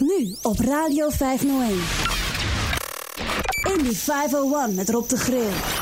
Nu op Radio 501. Indie 501 met Rob de Grill.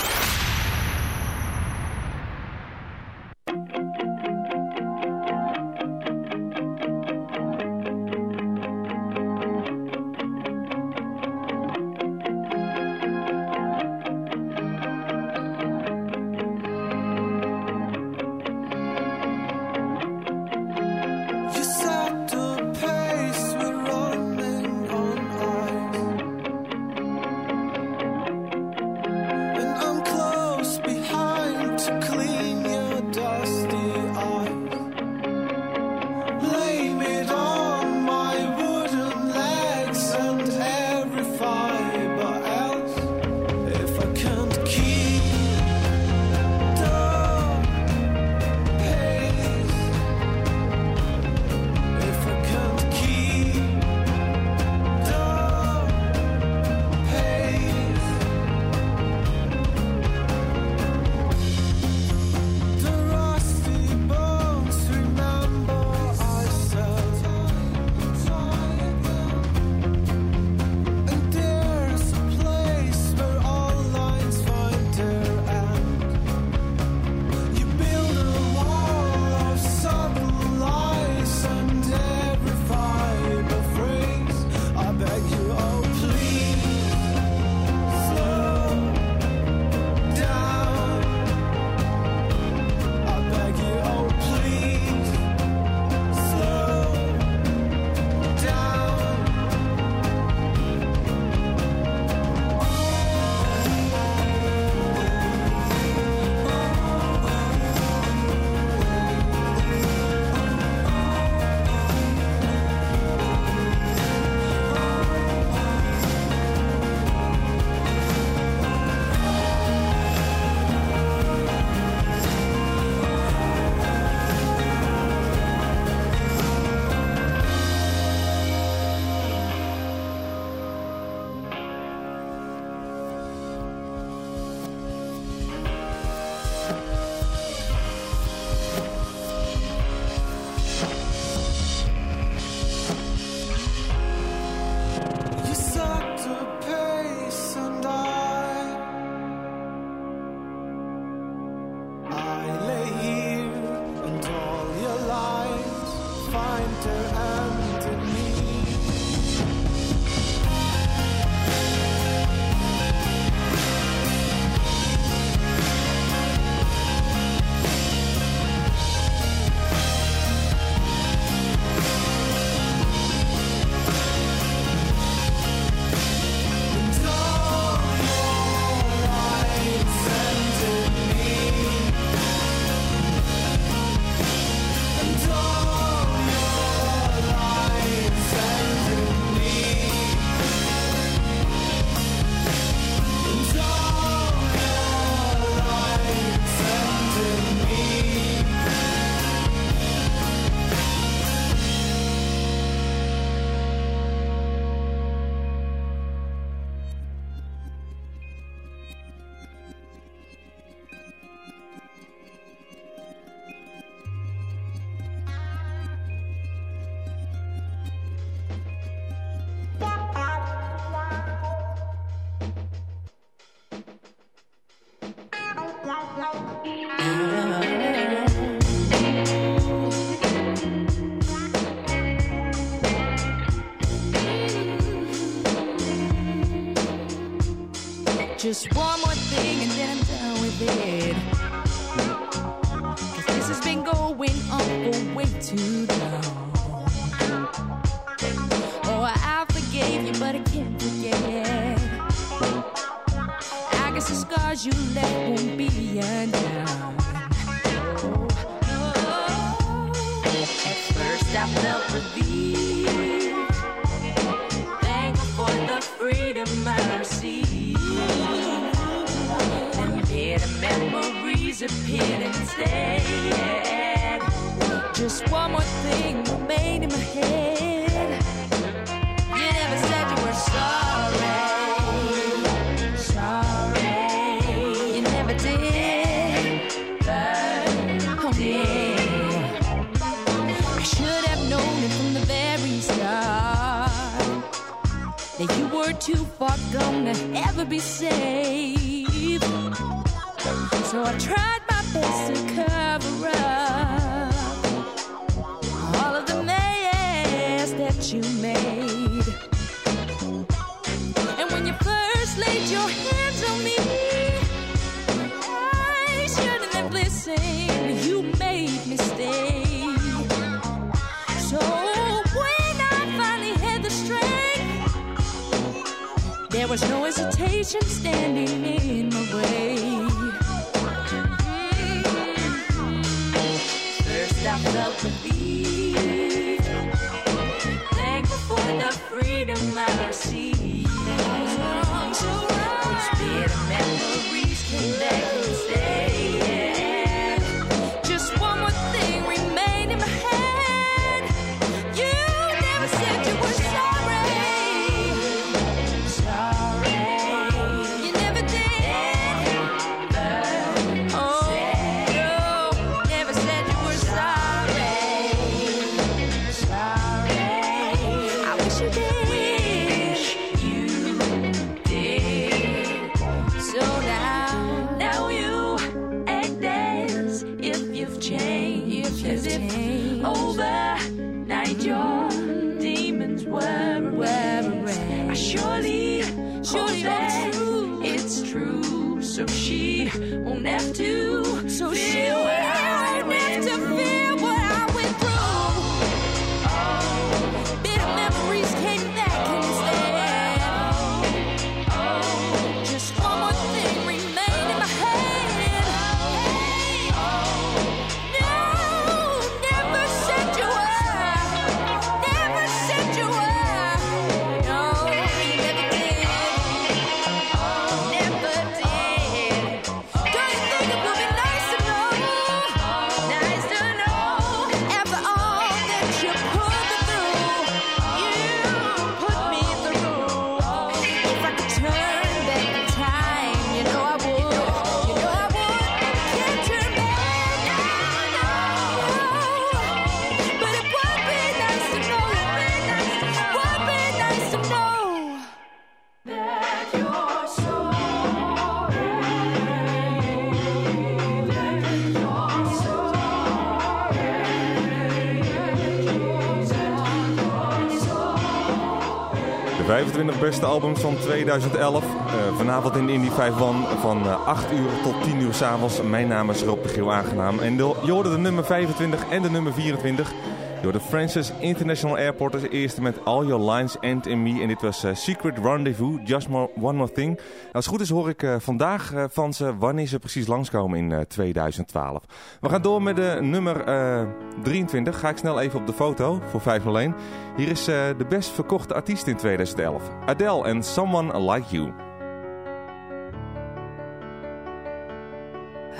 Just one more 25 beste albums van 2011. Eh, vanavond in Indie 5 van eh, 8 uur tot 10 uur s'avonds. Mijn naam is Rob de Giel aangenaam. En de, je hoorde de nummer 25 en de nummer 24. Je hoorde Francis International Airport als eerste met All Your Lines End in Me. En dit was eh, Secret Rendezvous, Just One More Thing. Als het goed is hoor ik eh, vandaag eh, van ze wanneer ze precies langskomen in eh, 2012. We gaan door met de nummer eh, 23. Ga ik snel even op de foto voor 501. Hier is de best verkochte artiest in 2011. Adele en Someone Like You.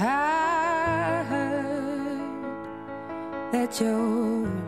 I heard that you're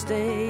stay.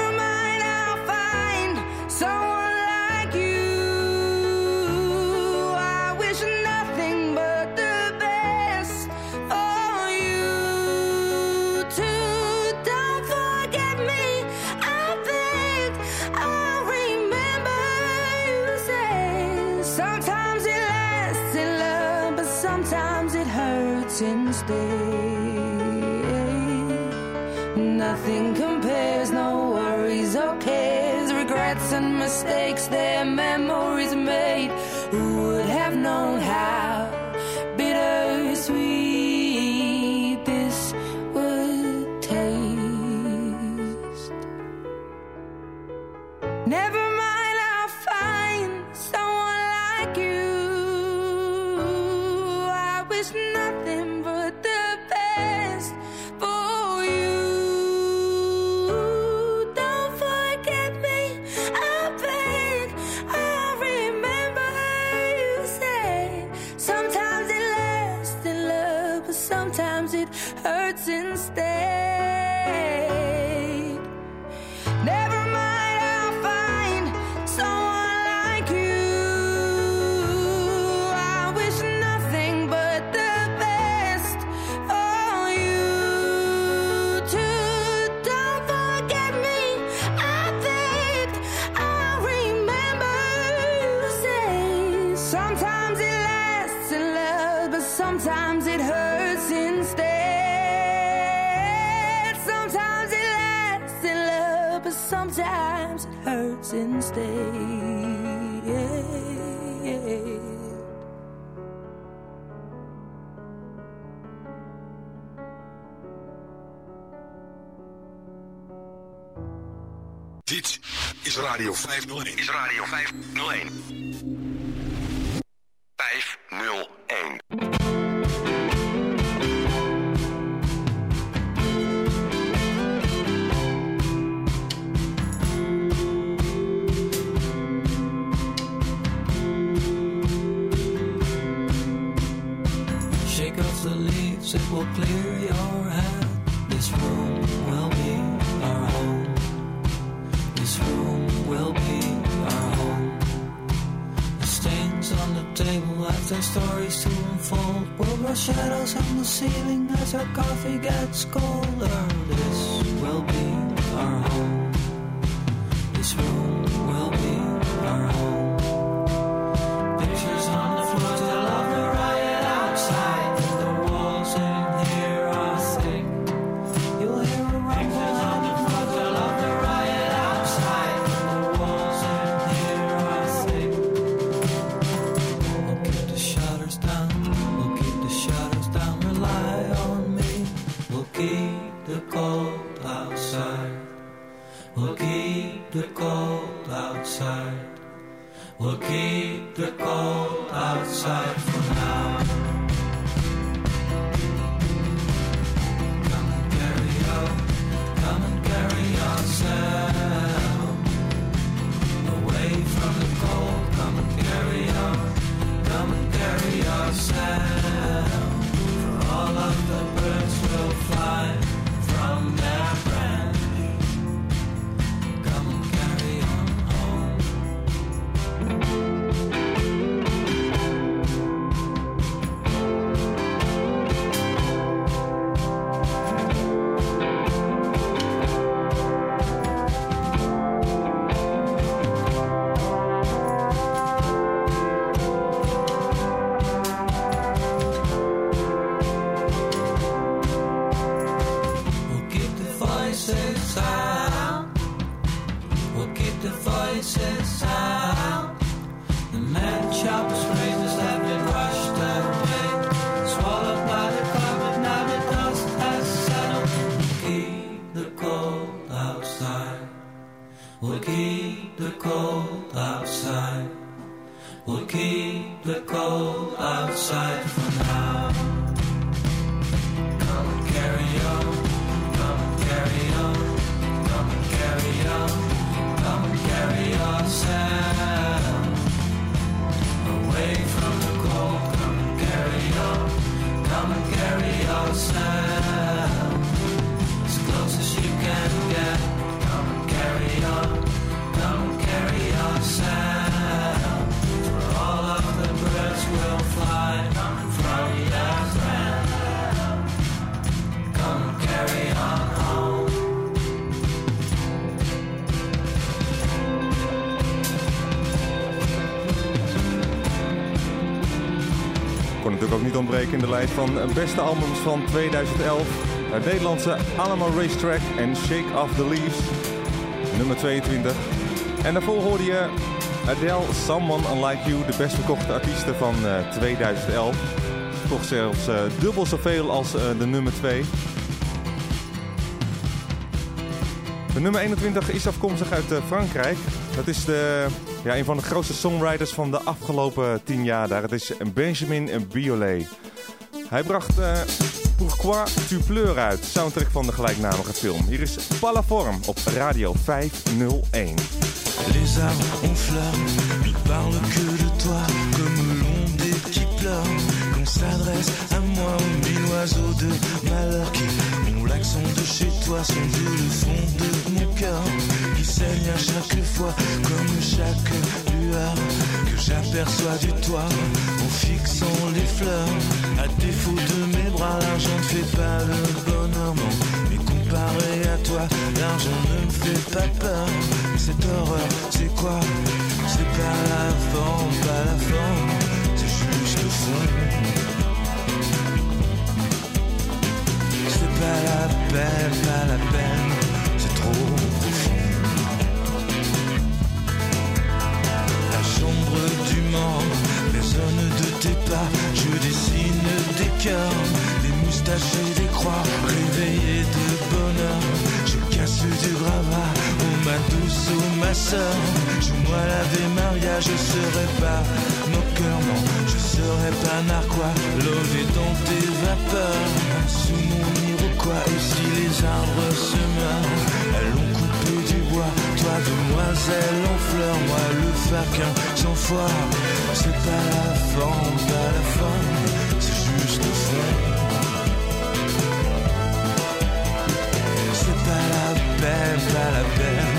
and mistakes they're memories in de lijst van beste albums van 2011. Het Nederlandse Alamo Racetrack en Shake Off the Leaves, nummer 22. En daarvoor hoorde je Adele, Someone Unlike You, de best verkochte artiesten van 2011. Toch zelfs uh, dubbel zoveel als de nummer 2. De nummer 21 is afkomstig uit Frankrijk. Dat is de, ja, een van de grootste songwriters van de afgelopen 10 jaar daar. Het is Benjamin Biolay. Hij bracht Pourquoi tu pleures uit, soundtrack van de gelijknamige film. Hier is Palaform op Radio 501. Les arbres ont fleurs, ils parlent que de toi, comme l'onde qui pleure. Qu'on s'adresse à moi, mille oiseaux de malheur qui ont l'accent de chez toi, sont de le fond de mon cœur, qui saigne à chaque fois, comme chaque que j'aperçois du toit, en fixant les fleurs. À défaut de mes bras, l'argent ne fait pas le bonheur, non. Mais comparé à toi, l'argent ne me fait pas peur. Cette horreur, c'est quoi? C'est pas la forme, pas la forme, c'est juste le fond. C'est pas la peine, pas la peine, c'est trop je dessine des cœurs, des moustaches et des croix, réveillés de bonheur. Je casse du gravat, oh ma douce, oh ma soeur. Joue-moi l'Ave Maria, je serai pas moqueur, non, je serai pas narquois, lové dans tes vapeurs. Sous mon iroquois, et si les arbres se meurent, elles ont coupé du bois, toi demoiselle en fleurs, moi le faquin foi. C'est pas la forme, pas la forme, c'est juste le. C'est pas la peine, pas la peine,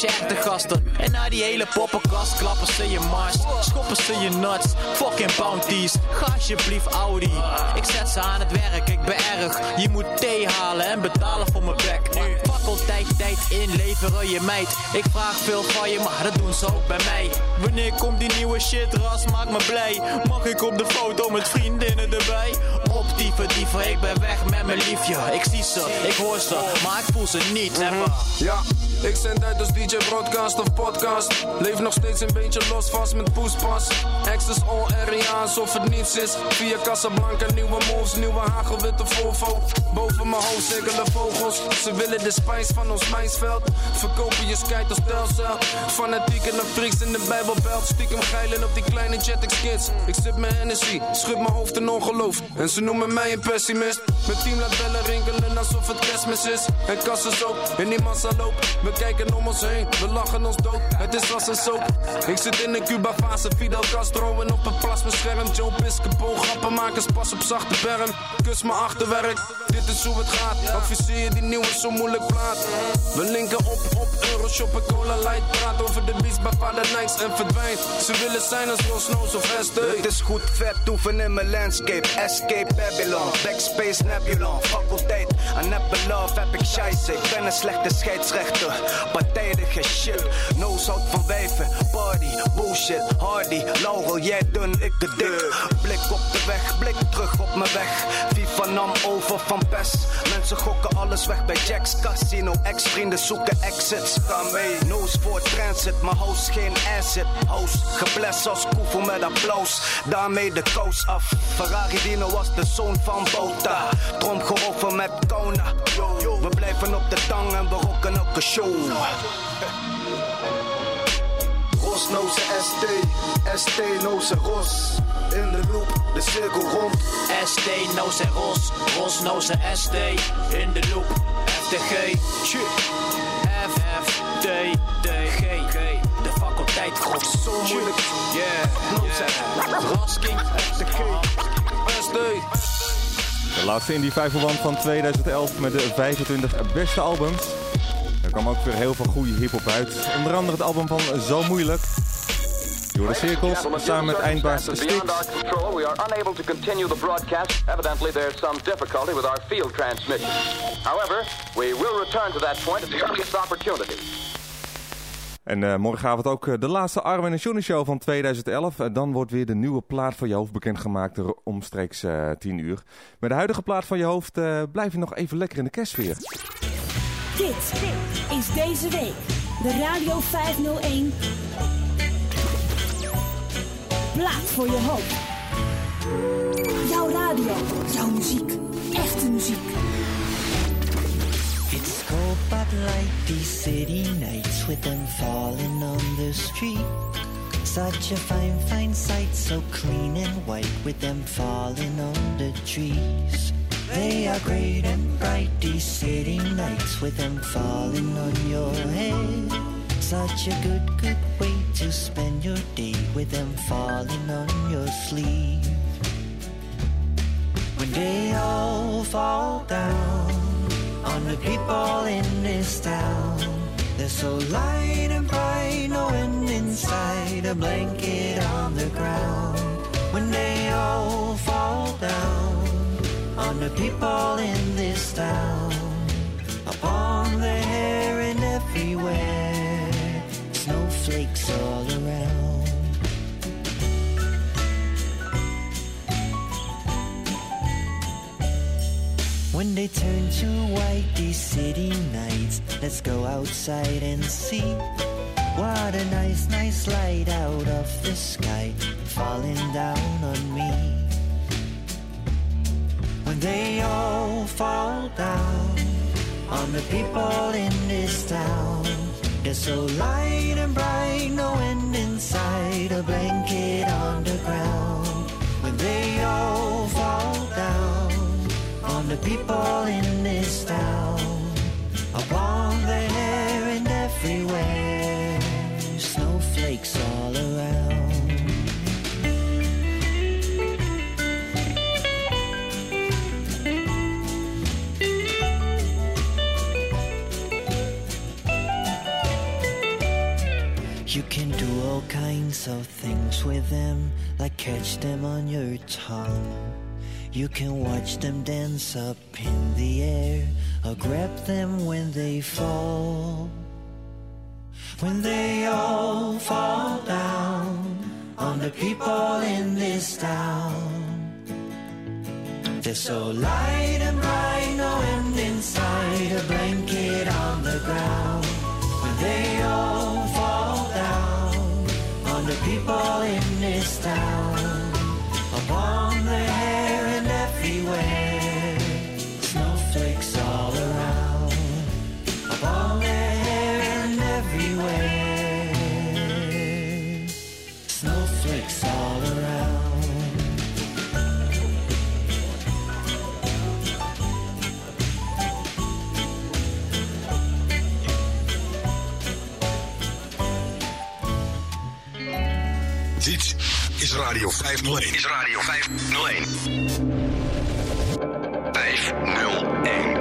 Je echte gasten. En na die hele poppenkast klappen ze je mars. Schoppen ze je nuts, fucking bounties. Ga alsjeblieft Audi. Ik zet ze aan het werk, ik ben erg. Je moet thee halen en betalen voor mijn bek. Faculteit, tijd inleveren je meid. Ik vraag veel van je, maar dat doen ze ook bij mij. Wanneer komt die nieuwe shit, ras, maak me blij. Mag ik op de foto met vriendinnen erbij? Op dieven, dieven, ik ben weg met mijn liefje. Ik zie ze, ik hoor ze, maar ik voel ze niet. Never. Ja, ik zend uit als DJ broadcast of podcast. Leef nog steeds een beetje los vast met poespas. Access all area alsof het niets is. Via Casablanca, nieuwe moves, nieuwe hagelwitte Volvo. Boven mijn hoofd cirkelen vogels. Ze willen de spice van ons mijnsveld. Verkopen je skite als telcel. Naar freaks in de bijbelbelt. Stiekem geilen op die kleine jetix kids. Ik zit mijn energie, schud mijn hoofd in ongeloof. En ze noemen mij een pessimist. Mijn team laat bellen rinkelen alsof het kerstmis is. En kassen ook, die massa loopt. We kijken om ons heen, we lachen ons dood. Het is als een soap. Ik zit in een Cuba-fase, Fidel Castro. En op een plasmascherm, Joe Piscopo. Grappenmakers pas op zachte berm. Kus mijn achterwerk, dit is hoe het gaat. Adviseer je die nieuwe zo moeilijk plaat. We linken op, op Euroshop en Cola Light. Praat over de beats bij Vader Nights en verdwijnt. Ze willen zijn als Ross Snows of. Het is goed vet oefen in mijn landscape. Escape Babylon, backspace Nebulon. Faculteit, aan neppe love heb ik scheisse. Ik ben een slechte scheidsrechter. Partijdige shit, no zout van wijven. Bullshit, hardy. Laurel, jij dun, ik de dik. Blik op de weg, blik terug op mijn weg. FIFA nam over van PES. Mensen gokken alles weg bij Jack's Casino. Ex-vrienden zoeken exits. Ga mee, nose voor transit. Maar house geen acid. House, geblest als koevoe met applaus. Daarmee de kous af. Ferrari Dino was de zoon van Bota. Tromgeroffen met Kona. We blijven op de tang en we rocken elke show. Ros noze ST, ST noze Ros. In de loop, de cirkel rond. ST, Noos en Ros, Ros, Noos en ST, in de loop, FTG, F, F, T, T, G, G, de faculteit grot, zo moeilijk, yeah, yeah, Rasking, FTG, SD. De laatste Indie 501 van 2011 met de 25 beste albums. Er kwam ook weer heel veel goede hip-hop uit. Onder andere het album van Zo Moeilijk. Door de cirkels, samen met eindbaas Stix. We are unable to continue the broadcast. Evidently, there's some difficulty with our field transmission. However, we will return to that point at the earliest opportunity. En eh, morgenavond ook eh, de laatste Armin en Johnny show van 2011. Eh, dan wordt weer de nieuwe plaat van je hoofd bekendgemaakt er omstreeks eh 10 uur. Met de huidige plaat van je hoofd blijf je nog even lekker in de kerstsfeer. Dit is deze week de Radio 501 Plaat voor je hoofd. Jouw radio, jouw muziek, echte muziek. It's cold but light these city nights with them falling on the street. Such a fine, fine sight, so clean and white with them falling on the trees. They are great and bright these city nights with them falling on your head. Such a good, good way to spend your day with them falling on your sleeve. When they all fall down on the people in this town. They're so light and bright, no end inside a blanket on the ground. When they all fall down on the people in this town, upon their hair and everywhere, snowflakes all around. When they turn to white these city nights, let's go outside and see what a nice, nice light out of the sky falling down on me they all fall down on the people in this town. It's so light and bright, no end in sight, a blanket on the ground. When they all fall down on the people in this town, upon their hair and everywhere, snowflakes all around. so things with them, like catch them on your tongue. You can watch them dance up in the air, or grab them when they fall. When they all fall down on the people in this town. They're so light and bright, no end inside, a blanket on the ground. people in this town. Radio 501. Is Radio 501. 501.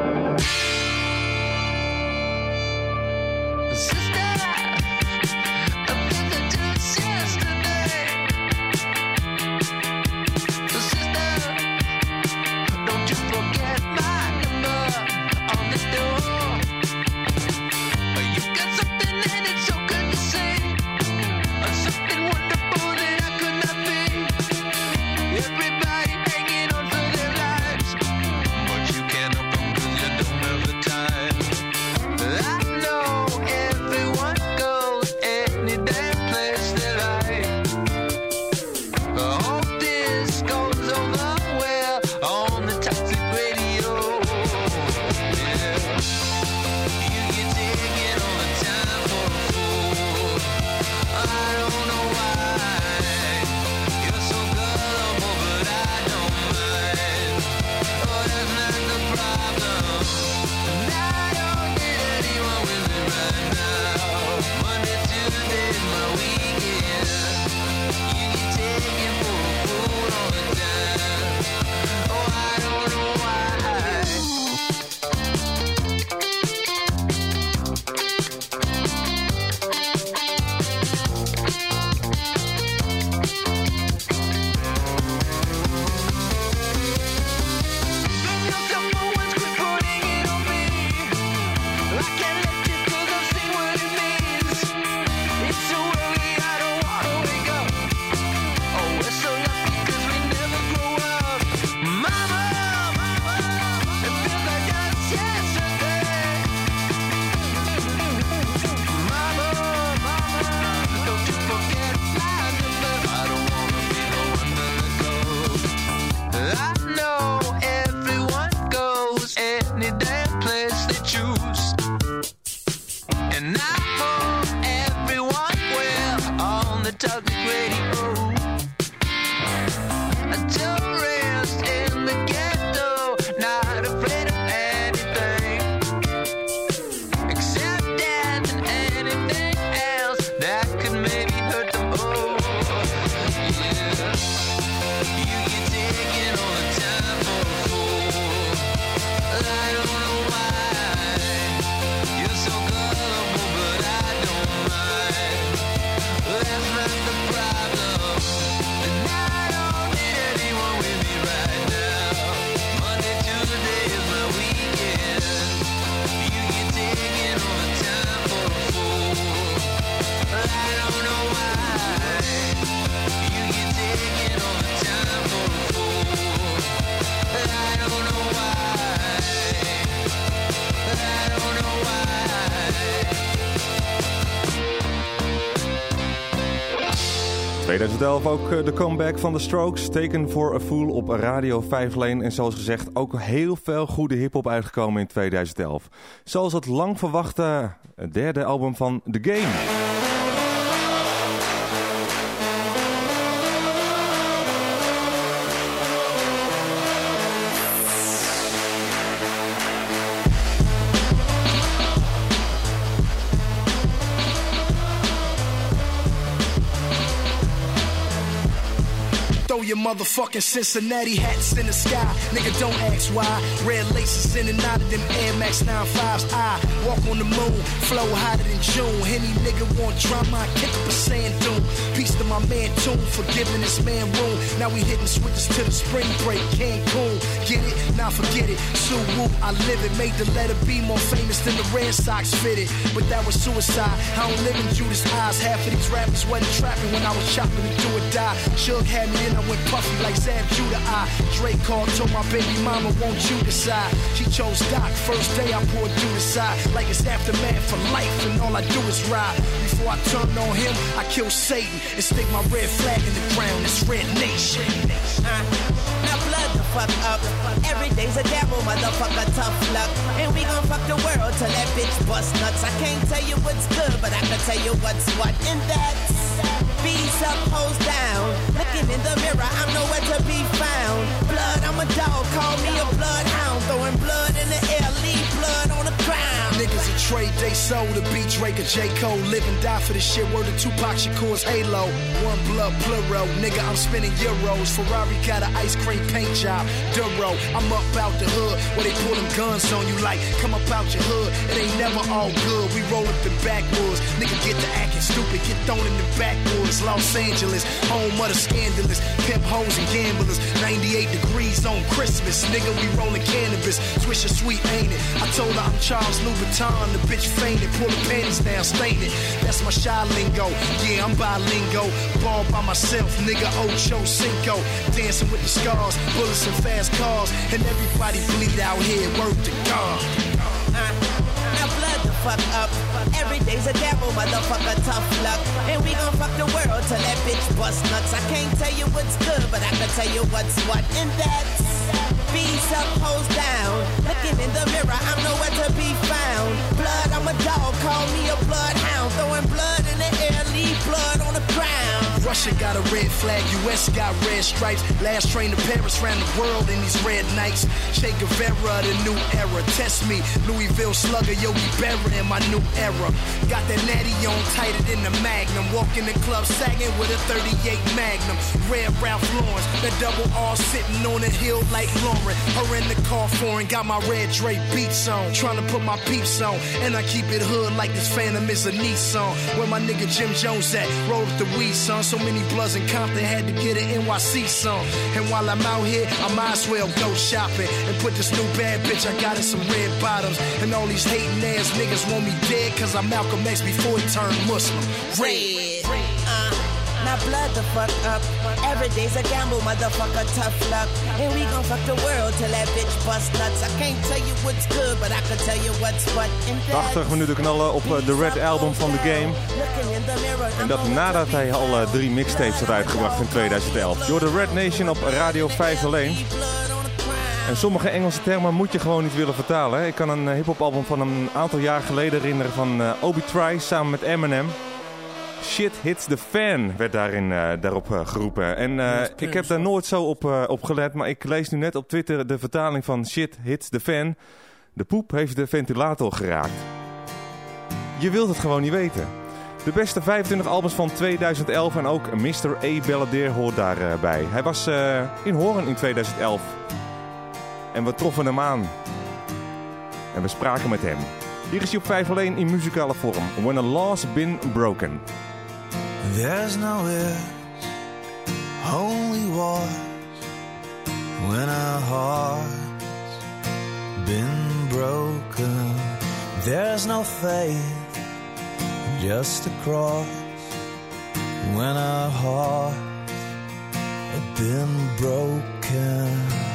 2011 ook eh, de comeback van The Strokes, Taken for a Fool op Radio 5 Lane. En zoals gezegd ook heel veel goede hiphop uitgekomen in 2011. Zoals het lang verwachte eh, derde album van The Game. Motherfucking Cincinnati hats in the sky. Nigga, don't ask why. Red laces in and out of them Air Max 95s. I walk on the moon, flow hotter than June. Any nigga want drama, I kick up a sand dune. Peace to my man Tune for giving this man room. Now we hitting switches to the spring break. Cancun, get it? Now forget it. Sue Woo, I live it. Made the letter B more famous than the Red Sox fitted. But that was suicide. I don't live in Judas' eyes. Half of these rappers wasn't trapping when I was chopping to do or die. Suge had me in, I went puffy like Zab Judah. I Drake called, told my baby mama, won't you decide? She chose Doc. First day I poured through the side. Like it's aftermath for life, and all I do is ride. Before I turn on him, I kill Satan and stick my red flag in the ground. It's Red Nation. Uh, now blood the fuck up. Every day's a gamble, motherfucker, tough luck. And we gon' fuck the world till that bitch bust nuts. I can't tell you what's good, but I can tell you what's what. And that's B's up, hoes down. Looking in the mirror, I'm nowhere to be found. Blood, I'm a dog, call me a bloodhound. Throwing blood in the air, leave blood on the ground. Niggas a trade they sold to beat Drake or J. Cole. Live and die for this shit. Word to Tupac Shakur's Halo. One blood plural. Nigga, I'm spending euros. Ferrari got an ice cream paint job. Duro. I'm up out the hood where they pull them guns on you like, come up out your hood. It ain't never all good. We roll up the backwoods. Nigga, get to acting stupid. Get thrown in the backwoods. Los Angeles, home of the scandalous. Pimp hoes and gamblers. 98 degrees on Christmas. Nigga, we rolling cannabis. Swisher sweet, ain't it? I told her I'm Charles Louboutin. The bitch fainted. Pull the panties down, stain it. That's my shy lingo. Yeah, I'm bilingo. Ball by myself, nigga. Ocho Cinco. Dancing with the scars. Bullets and fast cars. And everybody bleed out here. Word to God. Uh, now blood the fuck up. Every day's a gamble, motherfucker, tough luck. And we gon' fuck the world till that bitch bust nuts. I can't tell you what's good, but I can tell you what's what. And that's B's up, hoes down. Looking in the mirror, I'm nowhere to be found. Blood, I'm a dog, call me a bloodhound. Throwing blood in the air, leave blood on the ground. Russia got a red flag, US got red stripes. Last train to Paris ran the world in these red nights. Che Guevara, the new era. Test me, Louisville slugger, Yogi Berra in my new era. Got that natty on tighter than the Magnum. Walk in the club sagging with a 38 Magnum. Red Ralph Lawrence, the double R sitting on a hill like Lauren. Her in the car foreign, got my red Dre beats on. Trying to put my peeps on, and I keep it hood like this Phantom is a Nissan. Where my nigga Jim Jones at? Roll with the weed, son. So many bloods in Compton had to get an NYC song. And while I'm out here, I might as well go shopping and put this new bad bitch I got in some red bottoms. And all these hating ass niggas want me dead cause I'm Malcolm X before he turned Muslim. Red. Now blood the fuck up. Every day's a gamble, motherfucker, tough luck. And we gon' fuck the world till that bitch bust nuts. I can't tell you what's good, but I can tell you what's what. And 80 minuten knallen op eh, de Red Album van game. the mirror, En dat nadat hij al eh, drie mixtapes had uitgebracht in 2011. Door de Red Nation op Radio 5 alleen. En sommige Engelse termen moet je gewoon niet willen vertalen. hè. Ik kan een eh, hip-hop album van een aantal jaar geleden herinneren van Obi Try samen met Eminem. Shit hits the fan werd daarin, eh, daarop eh, geroepen. En eh, ik heb daar nooit zo op, op gelet, maar ik lees nu net op Twitter de vertaling van Shit hits the fan. De poep heeft de ventilator geraakt. Je wilt het gewoon niet weten. De beste 25 albums van 2011 en ook Mr. A. Balladeer hoort daarbij. Hij was in Hoorn in 2011. En we troffen hem aan. En we spraken met hem. Hier is hij op 5 alleen in muzikale vorm. When a law's been broken. There's no ifs, only wars. When a heart's been broken, there's no faith, just a cross. When a heart's been broken,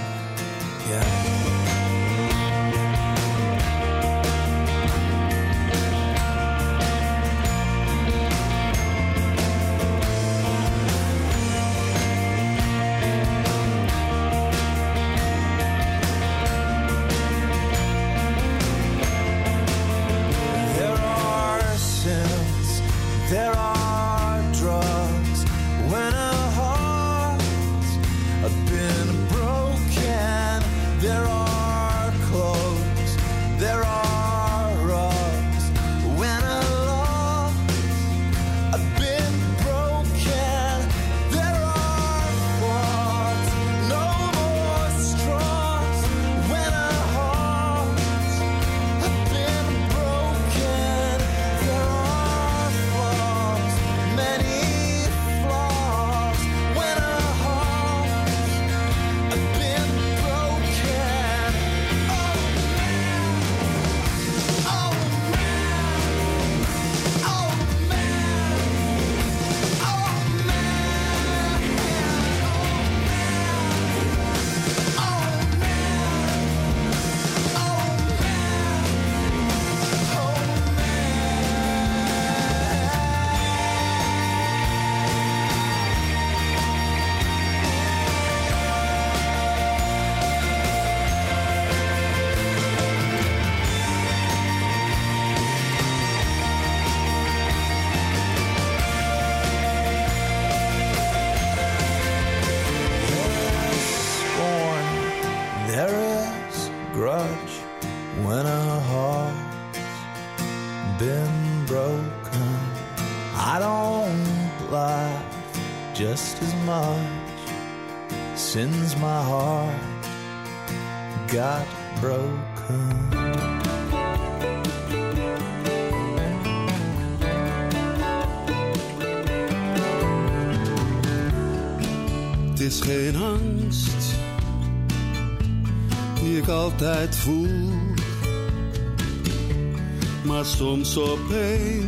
So obeyed.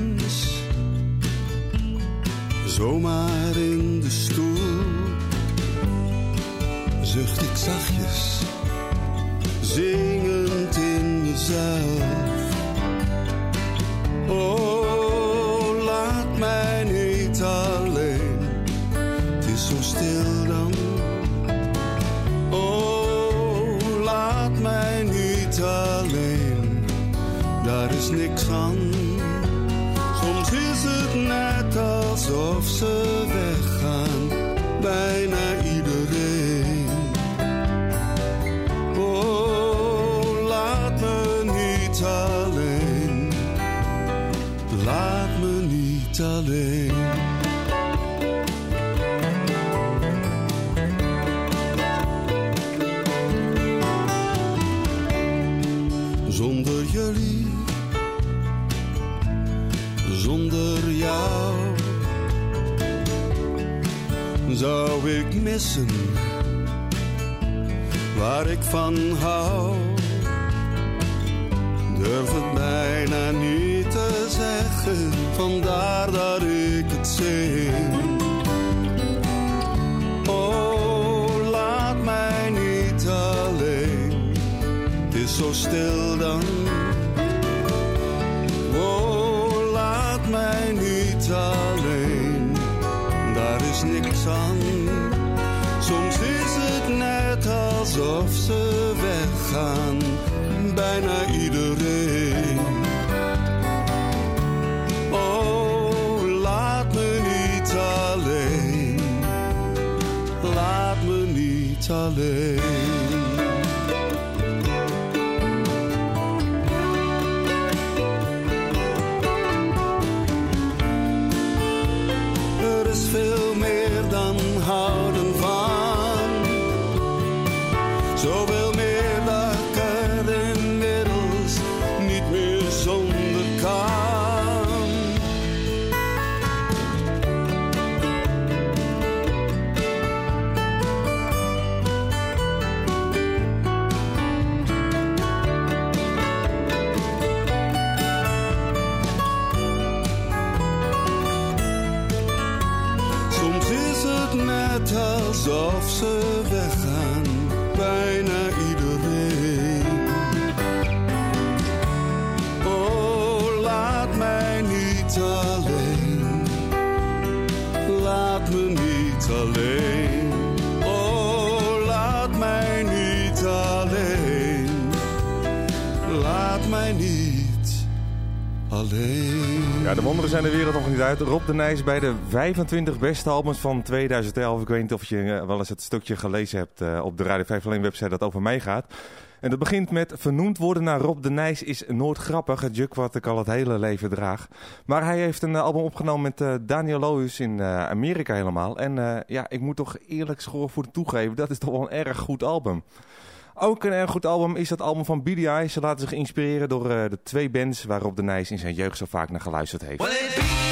uit. Rob de Nijs bij de 25 beste albums van 2011. Ik weet niet of je eh, wel eens het stukje gelezen hebt eh, op de Radio 5 alleen website dat over mij gaat. En dat begint met vernoemd worden naar Rob de Nijs is nooit grappig. Het juk wat ik al het hele leven draag. Maar hij heeft een eh, album opgenomen met Daniel Loewis in Amerika helemaal. En ja, ik moet toch eerlijk schoorvoet toegeven, dat is toch wel een erg goed album. Ook een erg goed album is dat album van BDI. Ze laten zich inspireren door de twee bands waarop de Nijs in zijn jeugd zo vaak naar geluisterd heeft.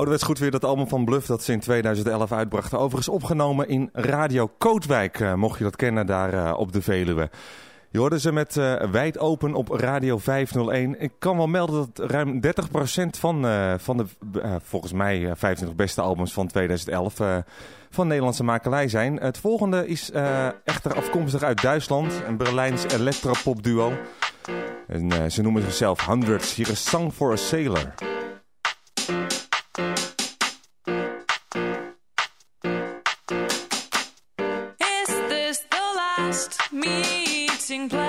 Ouderwets goed weer dat album van Bluff dat ze in 2011 uitbrachten. Overigens opgenomen in Radio Kootwijk, eh, mocht je dat kennen daar eh, op de Veluwe. Je hoorde ze met eh, Wijd Open op Radio 501. Ik kan wel melden dat ruim 30% van, van de, volgens mij, eh, 25 beste albums van 2011 eh, van Nederlandse makelij zijn. Het volgende is echter afkomstig uit Duitsland, een Berlijns electropop duo. En ze noemen zichzelf Hundreds. Hier is Song for a Sailor. blessing.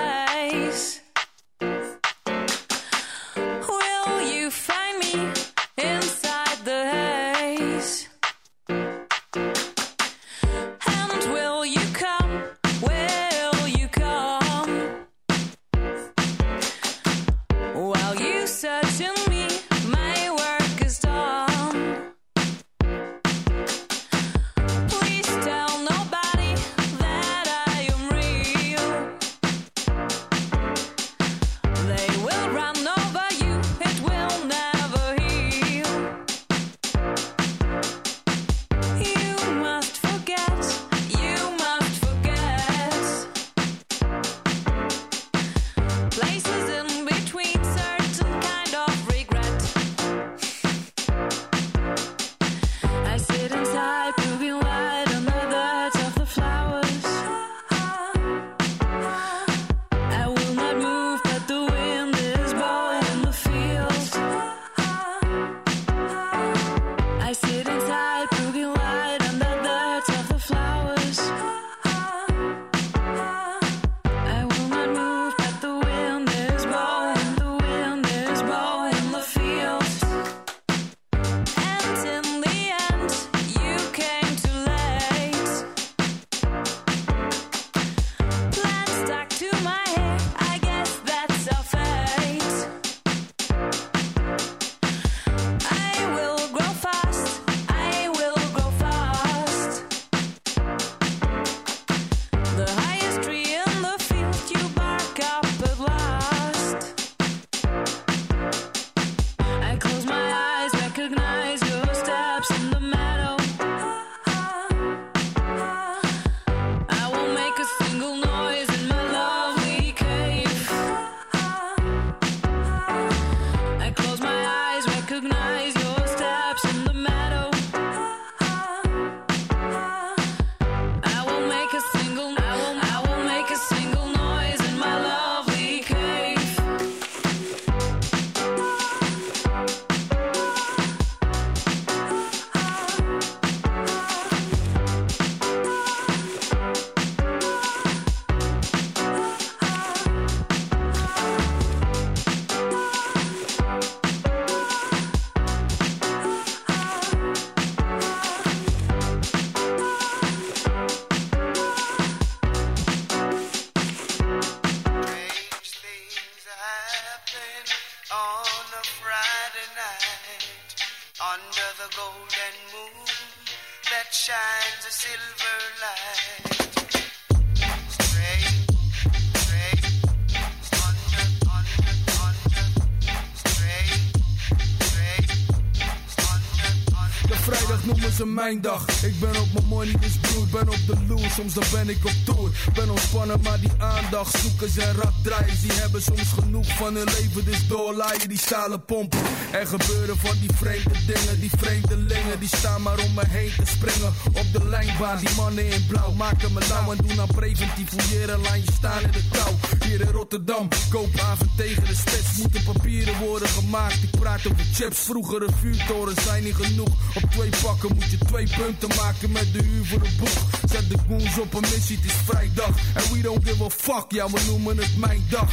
Ik ben op mijn money, dus broer, ben op de loer. Soms dan ben ik op tour. Ben ontspannen, maar die aandacht zoekers en rapdraaiers. Die hebben soms genoeg van hun leven, dus doorlaaien die stalen pompen. Er gebeuren van die vreemde dingen, die vreemdelingen. Die staan maar om me heen te springen. Op de lijnbaan, die mannen in blauw maken me lauw. En doen aan preventief, fouilleren, laat je staan in de kou. Hier in Rotterdam, koophaven tegen de spits. Moeten papieren worden gemaakt. Ik praat over chips, vroegere vuurtorens zijn niet genoeg. Op twee pakken moet je twee punten maken met de huur voor de boeg. Zet de goons op een missie, het is vrijdag. En we don't give a fuck, ja we noemen het mijn dag.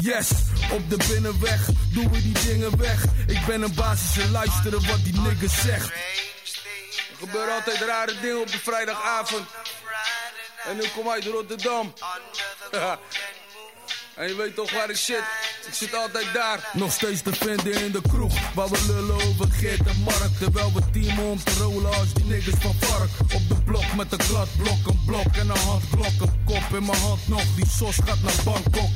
Yes, op de binnenweg doen we die dingen weg. Ik ben een basis en luisteren wat die nigger zegt. Er gebeuren altijd rare dingen op de vrijdagavond. En nu kom uit Rotterdam. En je weet toch waar ik zit? Ik zit altijd daar. Nog steeds te vinden in de kroeg Waar we lullen over Geert en Mark. Terwijl we teamen om te rollen als die niggas van vark. Op de blok met een glad blok Een blok en een handklok Een kop in mijn hand nog Die sos gaat naar Bangkok.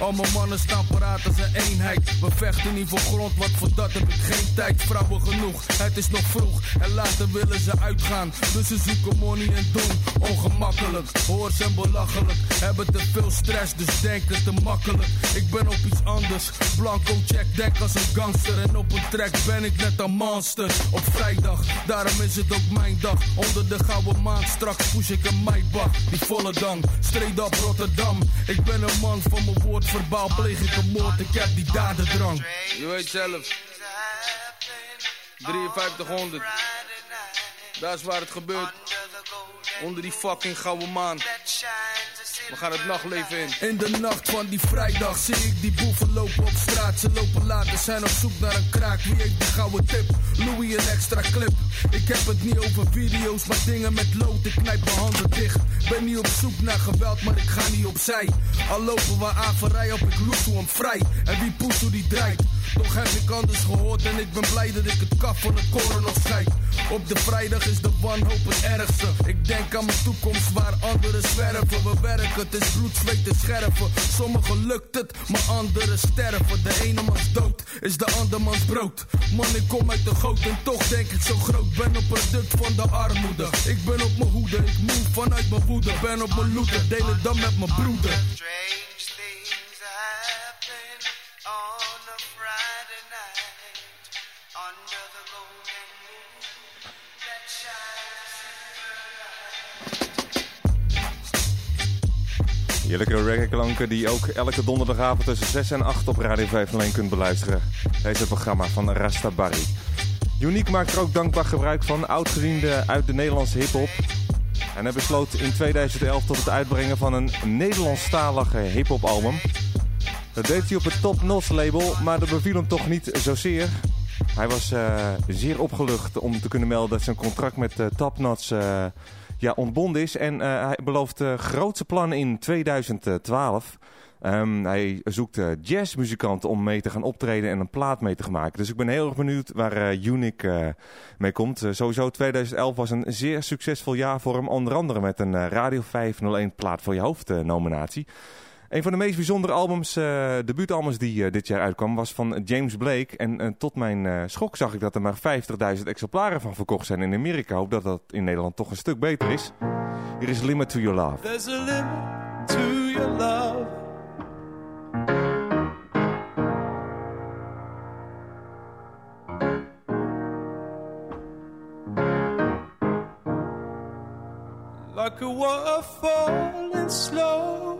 Al mijn mannen staan paraat als een eenheid. We vechten niet voor grond Want voor dat heb ik geen tijd. Vrouwen genoeg, het is nog vroeg En later willen ze uitgaan. Dus ze zoeken money en doen Ongemakkelijk, hoor zijn belachelijk Hebben te veel stress dus denken te makkelijk. Ik ben op iets anders Blanco check, denk als een gangster En op een track ben ik net een monster Op vrijdag, daarom is het ook mijn dag Onder de gouden maan, straks push ik een Maybach Die volle dan, straight up Rotterdam Ik ben een man van mijn woord, verbaal pleeg ik een moord Ik heb die dadendrang Je weet zelf. 5300. Daar is waar het gebeurt. Onder die fucking gouden maan. We gaan het nachtleven in. In de nacht van die vrijdag zie ik die boeven lopen op straat. Ze lopen later, zijn op zoek naar een kraak. Wie heeft die gouden tip? Louis een extra clip. Ik heb het niet over video's, maar dingen met lood. Ik knijp mijn handen dicht. Ben niet op zoek naar geweld, maar ik ga niet opzij. Al lopen we averij op, ik loes hem vrij. En wie poest hoe die draait. Toch heb ik anders gehoord en ik ben blij dat ik het kaf van de koren nog schijt. Op de vrijdag is de wanhoop het ergste. Ik denk aan mijn toekomst waar anderen zwerven. We werken, het is bloed, zweet en scherven. Sommigen lukt het, maar anderen sterven. De ene mans dood is de andermans brood. Man, ik kom uit de goot en toch denk ik zo groot. Ben een product van de armoede. Ik ben op mijn hoede, ik move vanuit mijn woede. Ben op mijn loeder, deel het dan met mijn broeder. Heerlijke reggae-klanken die ook elke donderdagavond tussen 6 en 8 op Radio 501 kunt beluisteren. Deze programma van Rastabari. Uniek maakt er ook dankbaar gebruik van oudgediende uit de Nederlandse hip-hop. En hij besloot in 2011 tot het uitbrengen van een Nederlandstalige hip-hop album. Dat deed hij op het Top Notch label, maar dat beviel hem toch niet zozeer. Hij was eh, zeer opgelucht om te kunnen melden dat zijn contract met eh, Top Notch eh, ja, ontbonden is. En eh, hij belooft eh, grootse plannen in 2012. Ehm, hij zoekt eh, jazzmuzikanten om mee te gaan optreden en een plaat mee te maken. Dus ik ben heel erg benieuwd waar eh Unique mee komt. Sowieso 2011 was een zeer succesvol jaar voor hem. Onder andere met een Radio 501 plaat voor je hoofd nominatie. Een van de meest bijzondere albums, eh debuutalbums die eh, dit jaar uitkwam, was van James Blake. En eh, tot mijn schok zag ik dat er maar 50.000 exemplaren van verkocht zijn in Amerika. Ik hoop dat dat in Nederland toch een stuk beter is. Hier is Limit to Your Love. There's a limit to your love. Like a waterfall slow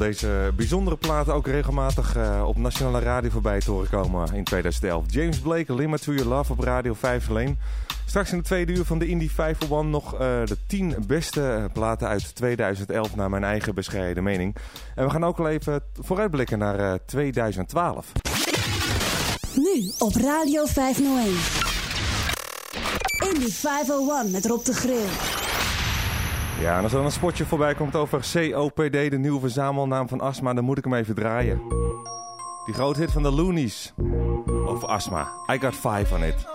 deze bijzondere platen ook regelmatig eh, op nationale radio voorbij te horen komen in 2011. James Blake, Limit to Your Love op Radio 5 alleen. Straks in de tweede uur van de Indie 501 nog eh, de 10 beste platen uit 2011 naar mijn eigen bescheiden mening. En we gaan ook al even vooruitblikken naar eh, 2012. Nu op Radio 501. Indie 501 met Rob de Grill. Ja, en als er dan een spotje voorbij komt over COPD, de nieuwe verzamelnaam van astma, dan moet ik hem even draaien. Die grote hit van de Loonies. Over astma. I got five on it.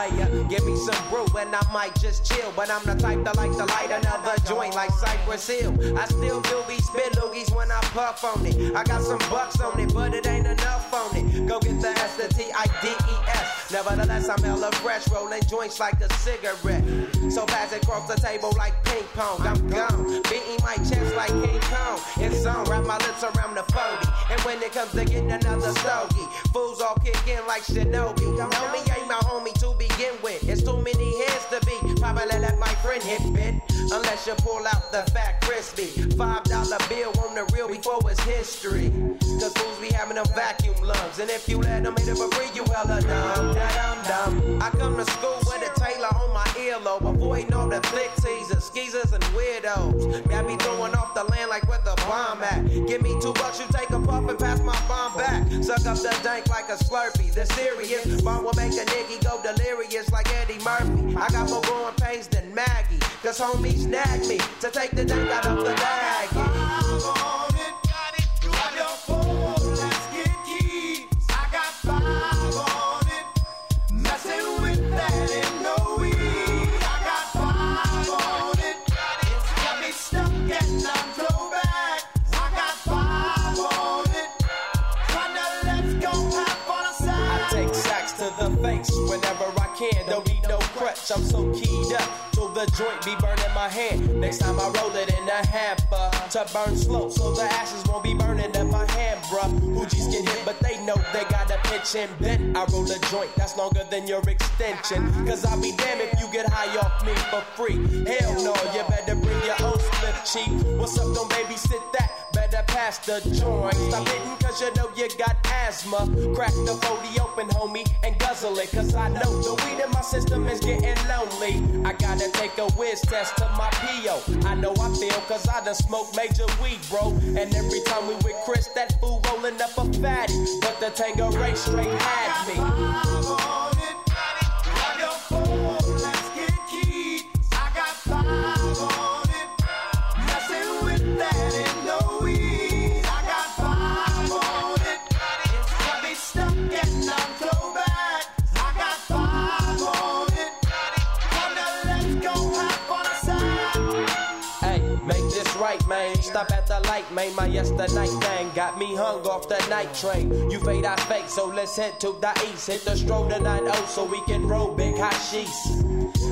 Player, give me some brew and I might just chill. But I'm the type that like to light another joint like Cypress Hill. I still do be spit loogies when I puff on it. I got some bucks on it, but it ain't enough on it. Go get the S, the T, I, D, E, S. Nevertheless, I'm hella fresh, rolling joints like a cigarette. So pass it across the table like ping pong. I'm gone, beating my chest like King Kong. It's on, wrap my lips around the 40. And when it comes to getting another stogie, fools all kick in like Shinobi. Know me ain't my homie to begin with. It's too many hands to be. Probably let my friend hit bit. Unless you pull out the fat crispy. Five dollar bill on the real before it's history. Cause fools be having them vacuum lungs. And if you let them hit it for free, you hella dumb. Da-dum dum. I come to school with a Taylor on my earlobe. Avoiding all the flick teasers, skeezers, and weirdos. Got me throwing off the land like where the bomb at. Give me two bucks, you take a puff and pass my bomb back. Suck up the dank like a Slurpee. The serious bomb will make a nigga go delirious like Eddie Murphy. I got more growing pains than Maggie. Cause homies nag me to take the dank out of the bag. So keyed up. The joint be burning my hand. Next time I roll it in a hamper to burn slow, so the ashes won't be burning in my hand, bruh. Hoogies get hit, but they know they got a pitch and bent. I roll a joint that's longer than your extension. Cause I'll be damned if you get high off me for free. Hell no, you better bring your own slip cheap. What's up, don't babysit that? Better pass the joint. Stop hitting cause you know you got asthma. Crack the 40 open, homie, and guzzle it. Cause I know the weed in my system is getting lonely. I gotta take a whiz test to my PO. I know I feel cause I done smoked major weed, bro. And every time we with Chris, that fool rolling up a fatty. But the Tango straight had me. Stop at the light, man. My yesterday thing got me hung off the night train. You fade, I fake, so let's head to the east. Hit the stroll to 9 so we can roll big hot sheets.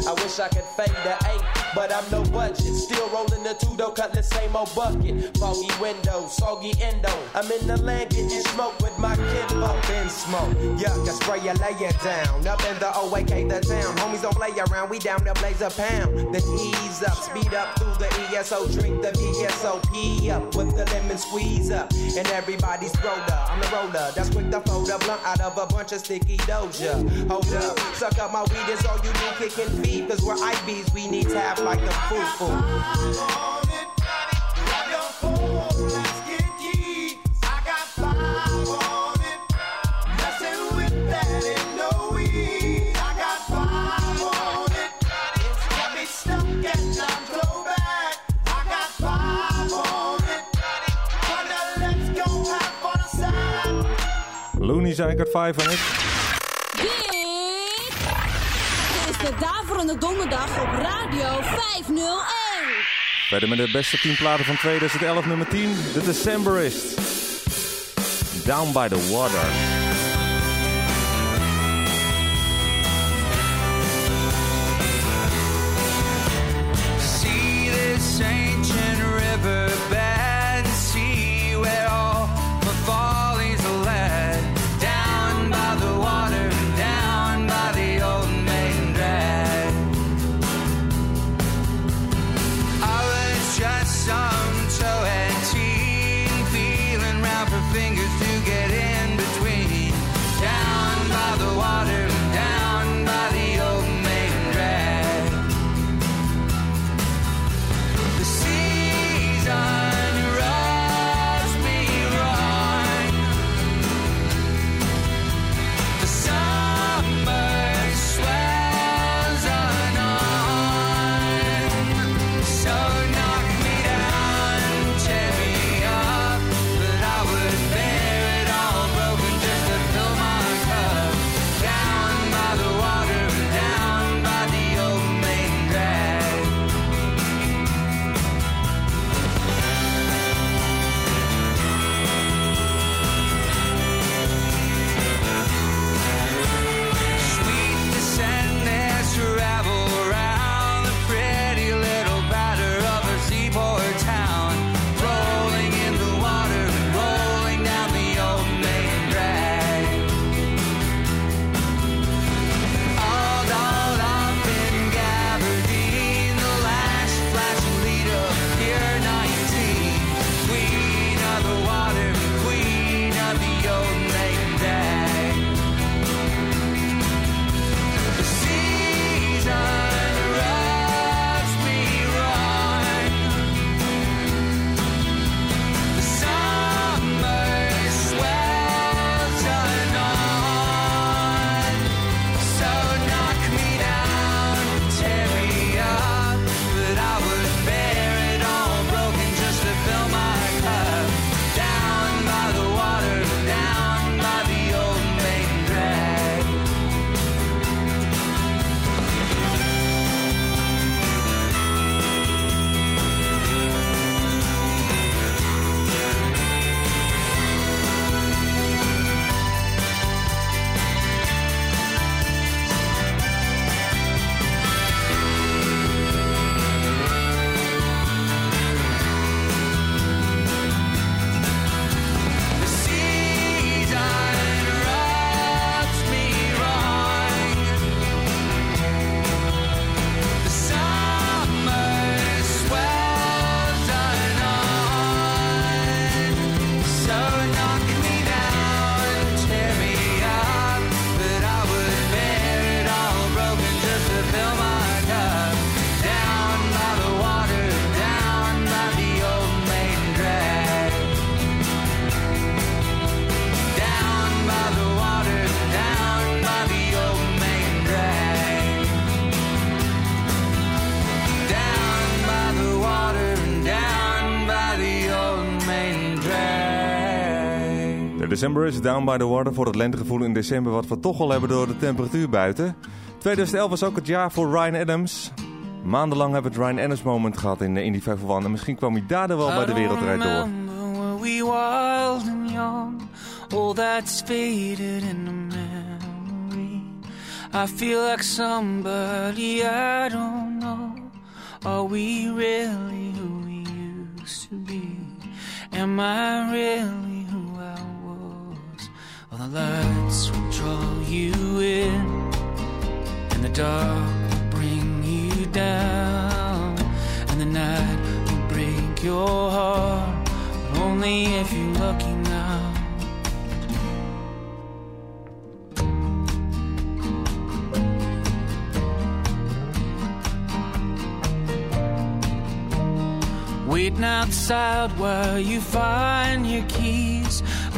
I wish I could fade the eight, but I'm no budget. Still rolling the two though, cut the same old bucket. Foggy window, soggy endo. I'm in the land getting smoke with my kid up in smoke. Yuck, I spray you, lay down. Up in the OAK, the town. Homies don't play around, we down to blaze a pound. Then ease up, speed up through the ESO, drink the VSOP up with the lemon squeeze up. And everybody's roller, I'm the roller. That's quick to fold a blunt out of a bunch of sticky doja. Hold up, suck up my weed, is all you do, kicking feet. Cause we're IBs, we need to have like a foo-foo. Looney Zeikert 5 van ik. Dit is de Daverende Donderdag op Radio 501. Verder met de beste 10 platen van 2011, nummer 10. De Decemberist. Down by the Water. snap fingers to get in. December is Down by the Water voor het lentegevoel in december, wat we toch al hebben door de temperatuur buiten. 2011 was ook het jaar voor Ryan Adams. Maandenlang hebben we het Ryan Adams moment gehad in de Indy 501 en misschien kwam hij daardoor wel bij de wereldrijd door. We wild and young? All that's faded in the memory. I feel like somebody I don't know. Are we really who we used to be? Am I really lights will draw you in, and the dark will bring you down, and the night will break your heart. But only if you're lucky now. Waiting outside while you find your keys,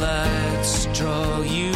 lights draw you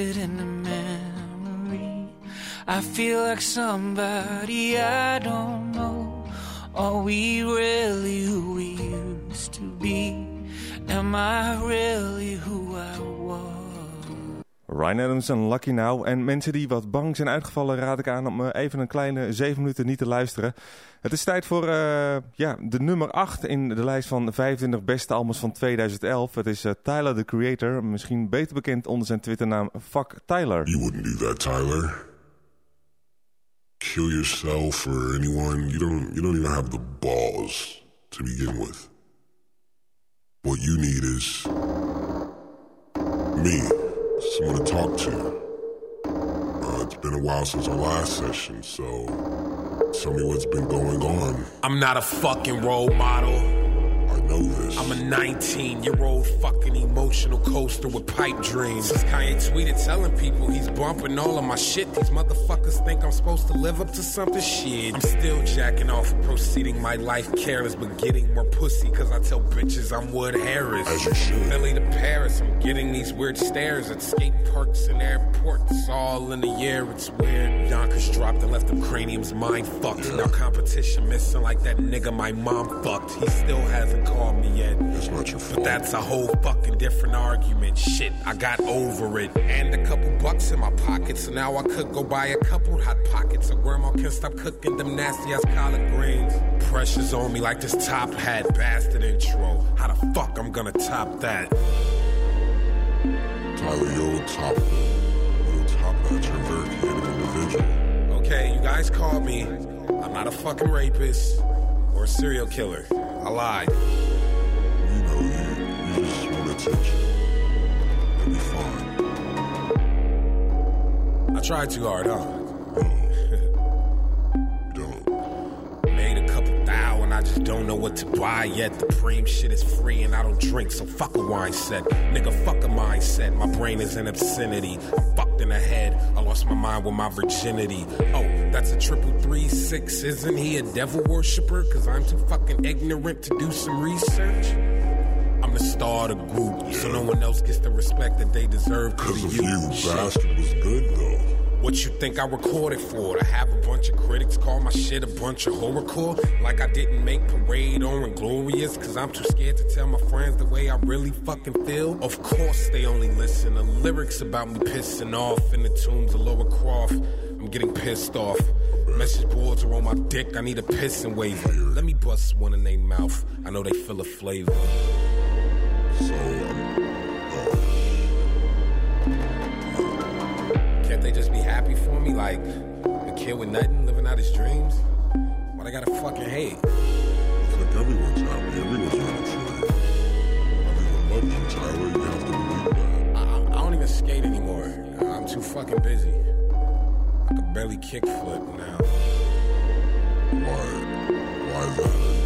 in the memory. I feel like somebody I don't know. Are we really who we used to be? Am I Ryan Adams en Lucky Now. En mensen die wat bang zijn uitgevallen, raad ik aan om eh, even een kleine 7 minuten niet te luisteren. Het is tijd voor eh, ja, de nummer 8 in de lijst van de 25 beste albums van 2011. Het is eh, Tyler, the Creator. Misschien beter bekend onder zijn Twitternaam Fuck Tyler. You wouldn't do that, Tyler. Kill yourself or anyone. You don't. You don't even have the balls to begin with. What you need is me, someone to talk to. Uh, it's been a while since our last session, so tell me what's been going on. I'm not a fucking role model. Know this. I'm a 19 year old fucking emotional coaster with pipe dreams. Kanye tweeted telling people he's bumping all of my shit, these motherfuckers think I'm supposed to live up to something shit. I'm still jacking off and proceeding my life careless, but getting more pussy cause I tell bitches I'm Wood Harris. As you should. Philly to Paris, I'm getting these weird stares at skate parks and airports. All in the air, it's weird. Yonkers dropped and left them craniums mind fucked. Now competition missing like that nigga my mom fucked. He still hasn't called me yet. That's not your fault. But that's a whole fucking different argument. Shit, I got over it. And a couple bucks in my pocket, so now I could go buy a couple hot pockets. So grandma can stop cooking them nasty ass collard greens. Pressure's on me like this top hat bastard intro. How the fuck I'm gonna top that? Tyler, you're top. You're top that. You're a very creative individual. Okay, you guys called me. I'm not a fucking rapist or a serial killer. I lied. You know, you, you just want attention. You'll be fine. I tried too hard, huh? Mm. Don't. Made a couple thou and I just don't know what to buy yet. The preem shit is free and I don't drink, so fuck a wine set. Nigga, fuck a mindset. My brain is in obscenity. I'm fucked in the head. I lost my mind with my virginity. Oh, that's a triple three six. Isn't he a devil worshiper? Cause I'm too fucking ignorant to do some research. I'm the star of the group, so no one else gets the respect that they deserve. Cause of you, Shit. Bastard was good though. What you think I recorded for? To have a bunch of critics call my shit a bunch of horrorcore? Like I didn't make Parade or Inglorious? Cause I'm too scared to tell my friends the way I really fucking feel? Of course they only listen to lyrics about me pissing off in the tombs of Laura Croft. I'm getting pissed off. Message boards are on my dick, I need a pissing waiver. Let me bust one in their mouth. I know they feel a flavor. So, Can't they just be happy for me? Like a kid with nothing, living out his dreams? Why they gotta fucking hate? I think everyone's happy. Everyone's running free. Everyone loves you, Tyler. You have to believe that. I, I don't even skate anymore. I'm too fucking busy. I can barely kick foot now. Why? Why that?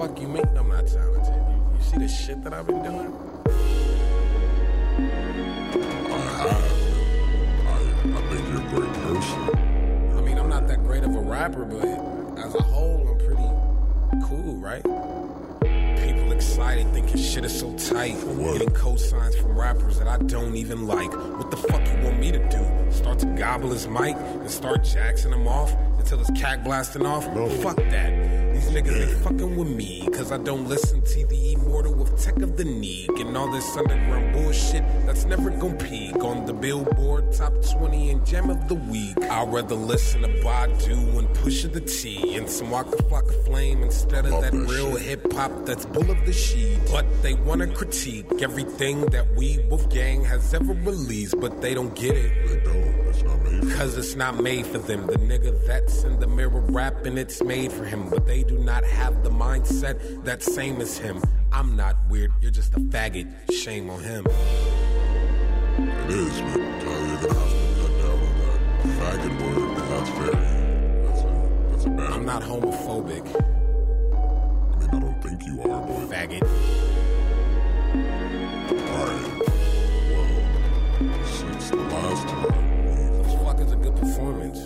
Fuck you mean I'm not talented? You, you see the shit that I've been doing? I. I, I think you're a great person. I mean, I'm not that great of a rapper, but as a whole, I'm pretty cool, right? People excited, thinking shit is so tight. Getting cosigns from rappers that I don't even like. What the fuck you want me to do? Start to gobble his mic and start jacksing him off until his cack blasting off? No. Fuck that. These niggas ain't fucking with me, cause I don't listen to the immortal with Tech of the Neek and all this underground bullshit that's never gon' peak on the Billboard Top 20 and Gem of the Week. I'd rather listen to Badu and Pusha the T and some Waka Flocka Flame instead of that real hip hop that's bull of the sheet. But they wanna critique everything that we Wolfgang has ever released, but they don't get it. They don't. It's not made. Cause it's not made for them. The nigga that's in the mirror rapping, it's made for him. But they do not have the mindset that same as him. I'm not weird, you're just a faggot. Shame on him. It is, but Tyler, you're gonna have to cut down on that faggot word, 'cause that's very. That's a, that's a bad. I'm not homophobic. I mean, I don't think you are, but. Faggot. Alright. Well, since the last time. Performance?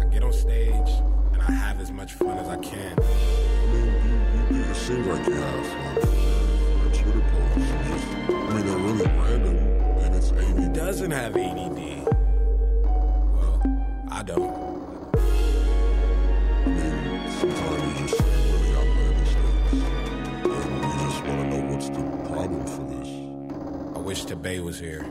I get on stage and I have as much fun as I can. I mean, you, you, it seems like you have fun. Twitter posts just. I mean, they're really random, and it's Who ADD. doesn't have ADD? Well, I don't. I mean, sometimes you just say really outlandish things. And we just want to know what's the problem for this. I wish the was here.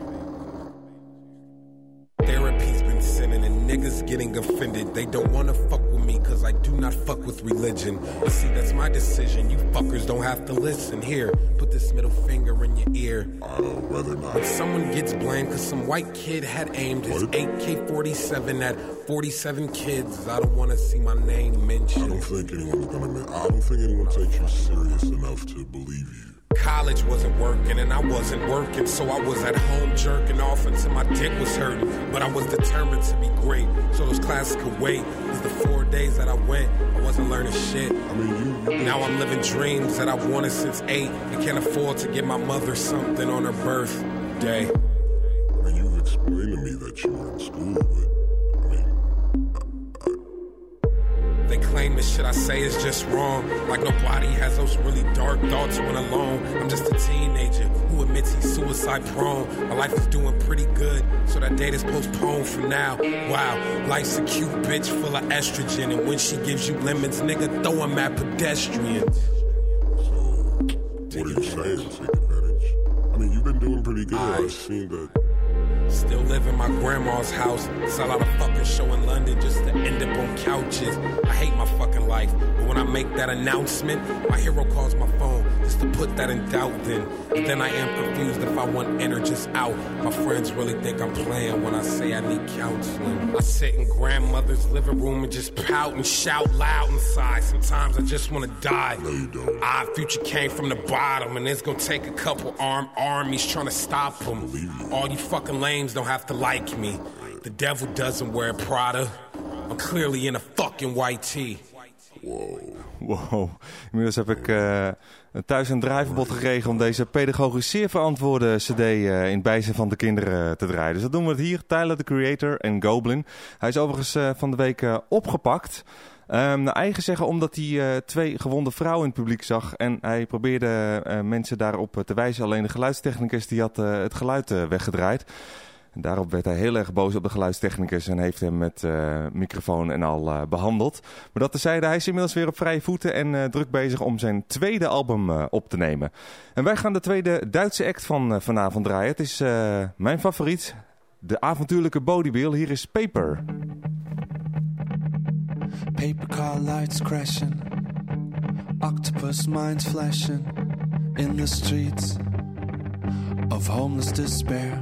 Niggas getting offended. They don't wanna fuck with me cause I do not fuck with religion. But see, that's my decision. You fuckers don't have to listen. Here, put this middle finger in your ear. I'd rather not. When someone gets blamed cause some white kid had aimed his AK 47 at 47 kids, I don't wanna see my name mentioned. I don't think anyone's gonna. I don't think anyone takes you serious enough to believe you. College wasn't working and I wasn't working, so I was at home jerking off until my dick was hurting. But I was determined to be great, so those classes could wait. Cause the four days that I went, I wasn't learning shit. I mean, you. Now I'm living dreams that I've wanted since eight and can't afford to get my mother something on her birthday. I mean, you explained to me that you were in school, but They claim the shit I say is just wrong. Like nobody has those really dark thoughts when alone. I'm just a teenager who admits he's suicide prone. My life is doing pretty good, so that date is postponed for now. Wow, life's a cute bitch full of estrogen. And when she gives you lemons, nigga, throw throw 'em at pedestrians. what are you saying? Take advantage. I mean, you've been doing pretty good. I've seen that. Still live in my grandma's house. Sell out a fucking show in London just to end up on couches. I hate my fucking life. But when I make that announcement, my hero calls my phone just to put that in doubt then. And then I am confused if I want just out. My friends really think I'm playing when I say I need counseling. I sit in grandmother's living room and just pout and shout loud inside. Sometimes I just want to die. No, you don't. Our future came from the bottom, and it's gonna take a couple armed armies trying to stop them. All you fucking lames don't have to like me. The devil doesn't wear Prada. I'm clearly in a fucking white tee. Wow. Inmiddels heb ik eh, thuis een draaiverbod gekregen om deze pedagogisch zeer verantwoorde cd eh, in bijzijn van de kinderen te draaien. Dus dat doen we hier. Tyler, the Creator en Goblin. Hij is overigens eh, van de week eh, opgepakt. Ehm naar eigen zeggen omdat hij eh, twee gewonde vrouwen in het publiek zag. En hij probeerde eh, mensen daarop eh, te wijzen. Alleen de geluidstechnicus die had eh, het geluid eh, weggedraaid. En daarop werd hij heel erg boos op de geluidstechnicus en heeft hem met eh, microfoon en al eh, behandeld. Maar dat tezijde, hij is inmiddels weer op vrije voeten en eh, druk bezig om zijn tweede album op te nemen. En wij gaan de tweede Duitse act van vanavond draaien. Het is mijn favoriet, de avontuurlijke Bodywheel. Hier is Paper. Paper car lights crashing, octopus minds flashing in the streets of homeless despair.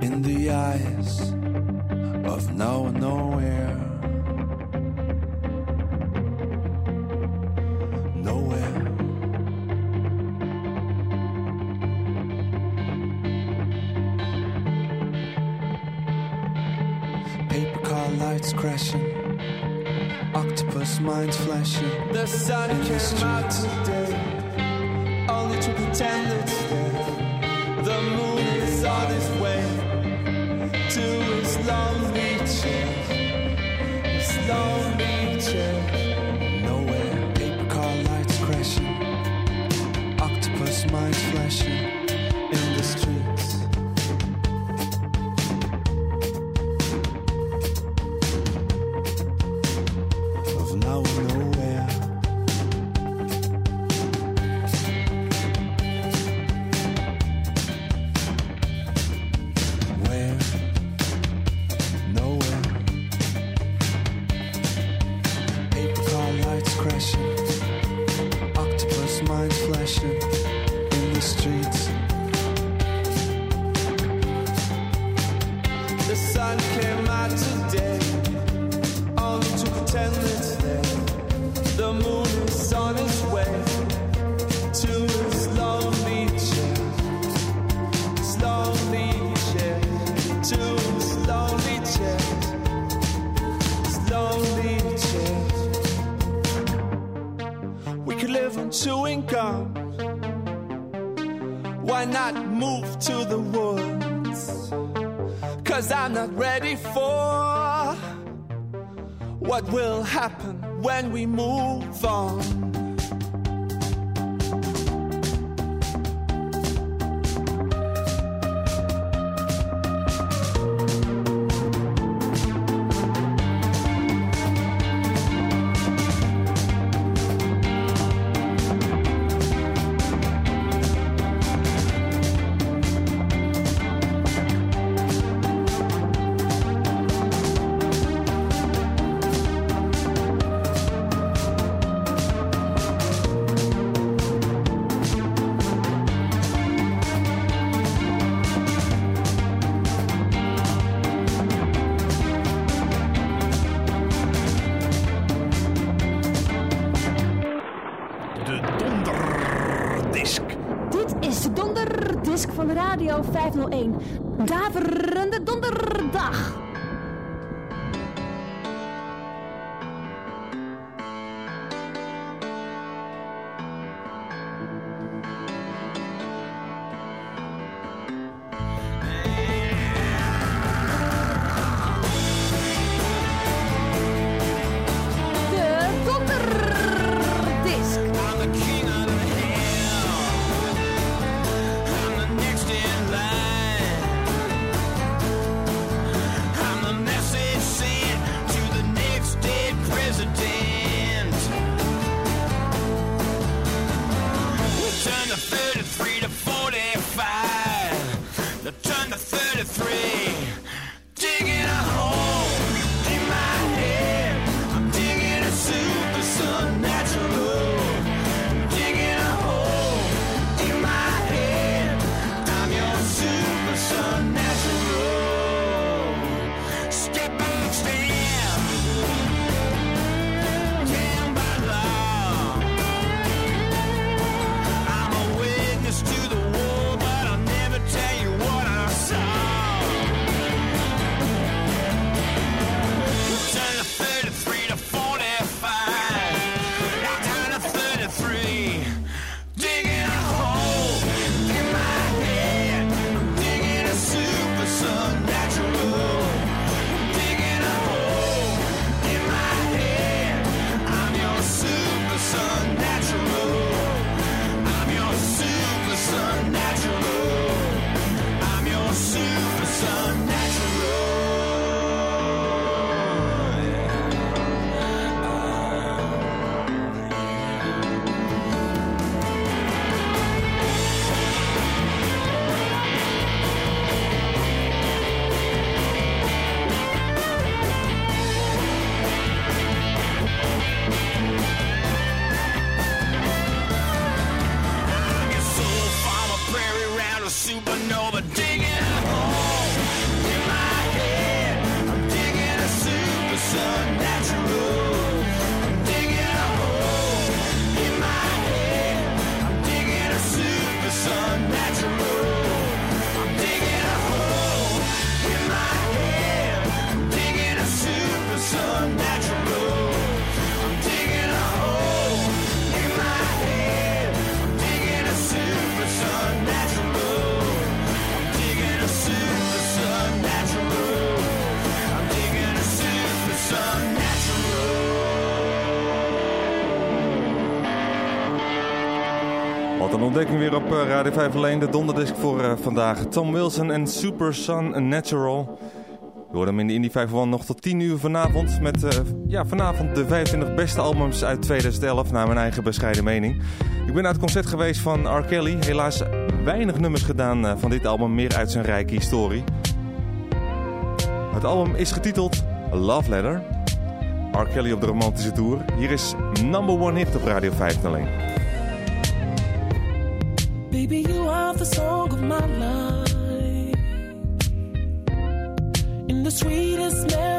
In the eyes of no one nowhere. Nowhere. Paper car lights crashing, octopus minds flashing. The sun in the came out today, only to pretend it's there. The moon is on its way to its lonely chair. Its lonely chair. Nowhere. Paper car lights crashing, octopus minds flashing no één. ontdekking weer op eh, Radio 5 alleen. De donderdisc voor eh, vandaag. Tom Wilson en Super Sun Natural. We horen in de Indie 51 nog tot 10 uur vanavond. Met eh, ja, vanavond de 25 beste albums uit 2011, naar mijn eigen bescheiden mening. Ik ben naar het concert geweest van R. Kelly. Helaas weinig nummers gedaan van dit album, meer uit zijn rijke historie. Het album is getiteld Love Letter. R. Kelly op de romantische tour. Hier is number one hit op Radio 501. Baby, you are the song of my life. In the sweetest melody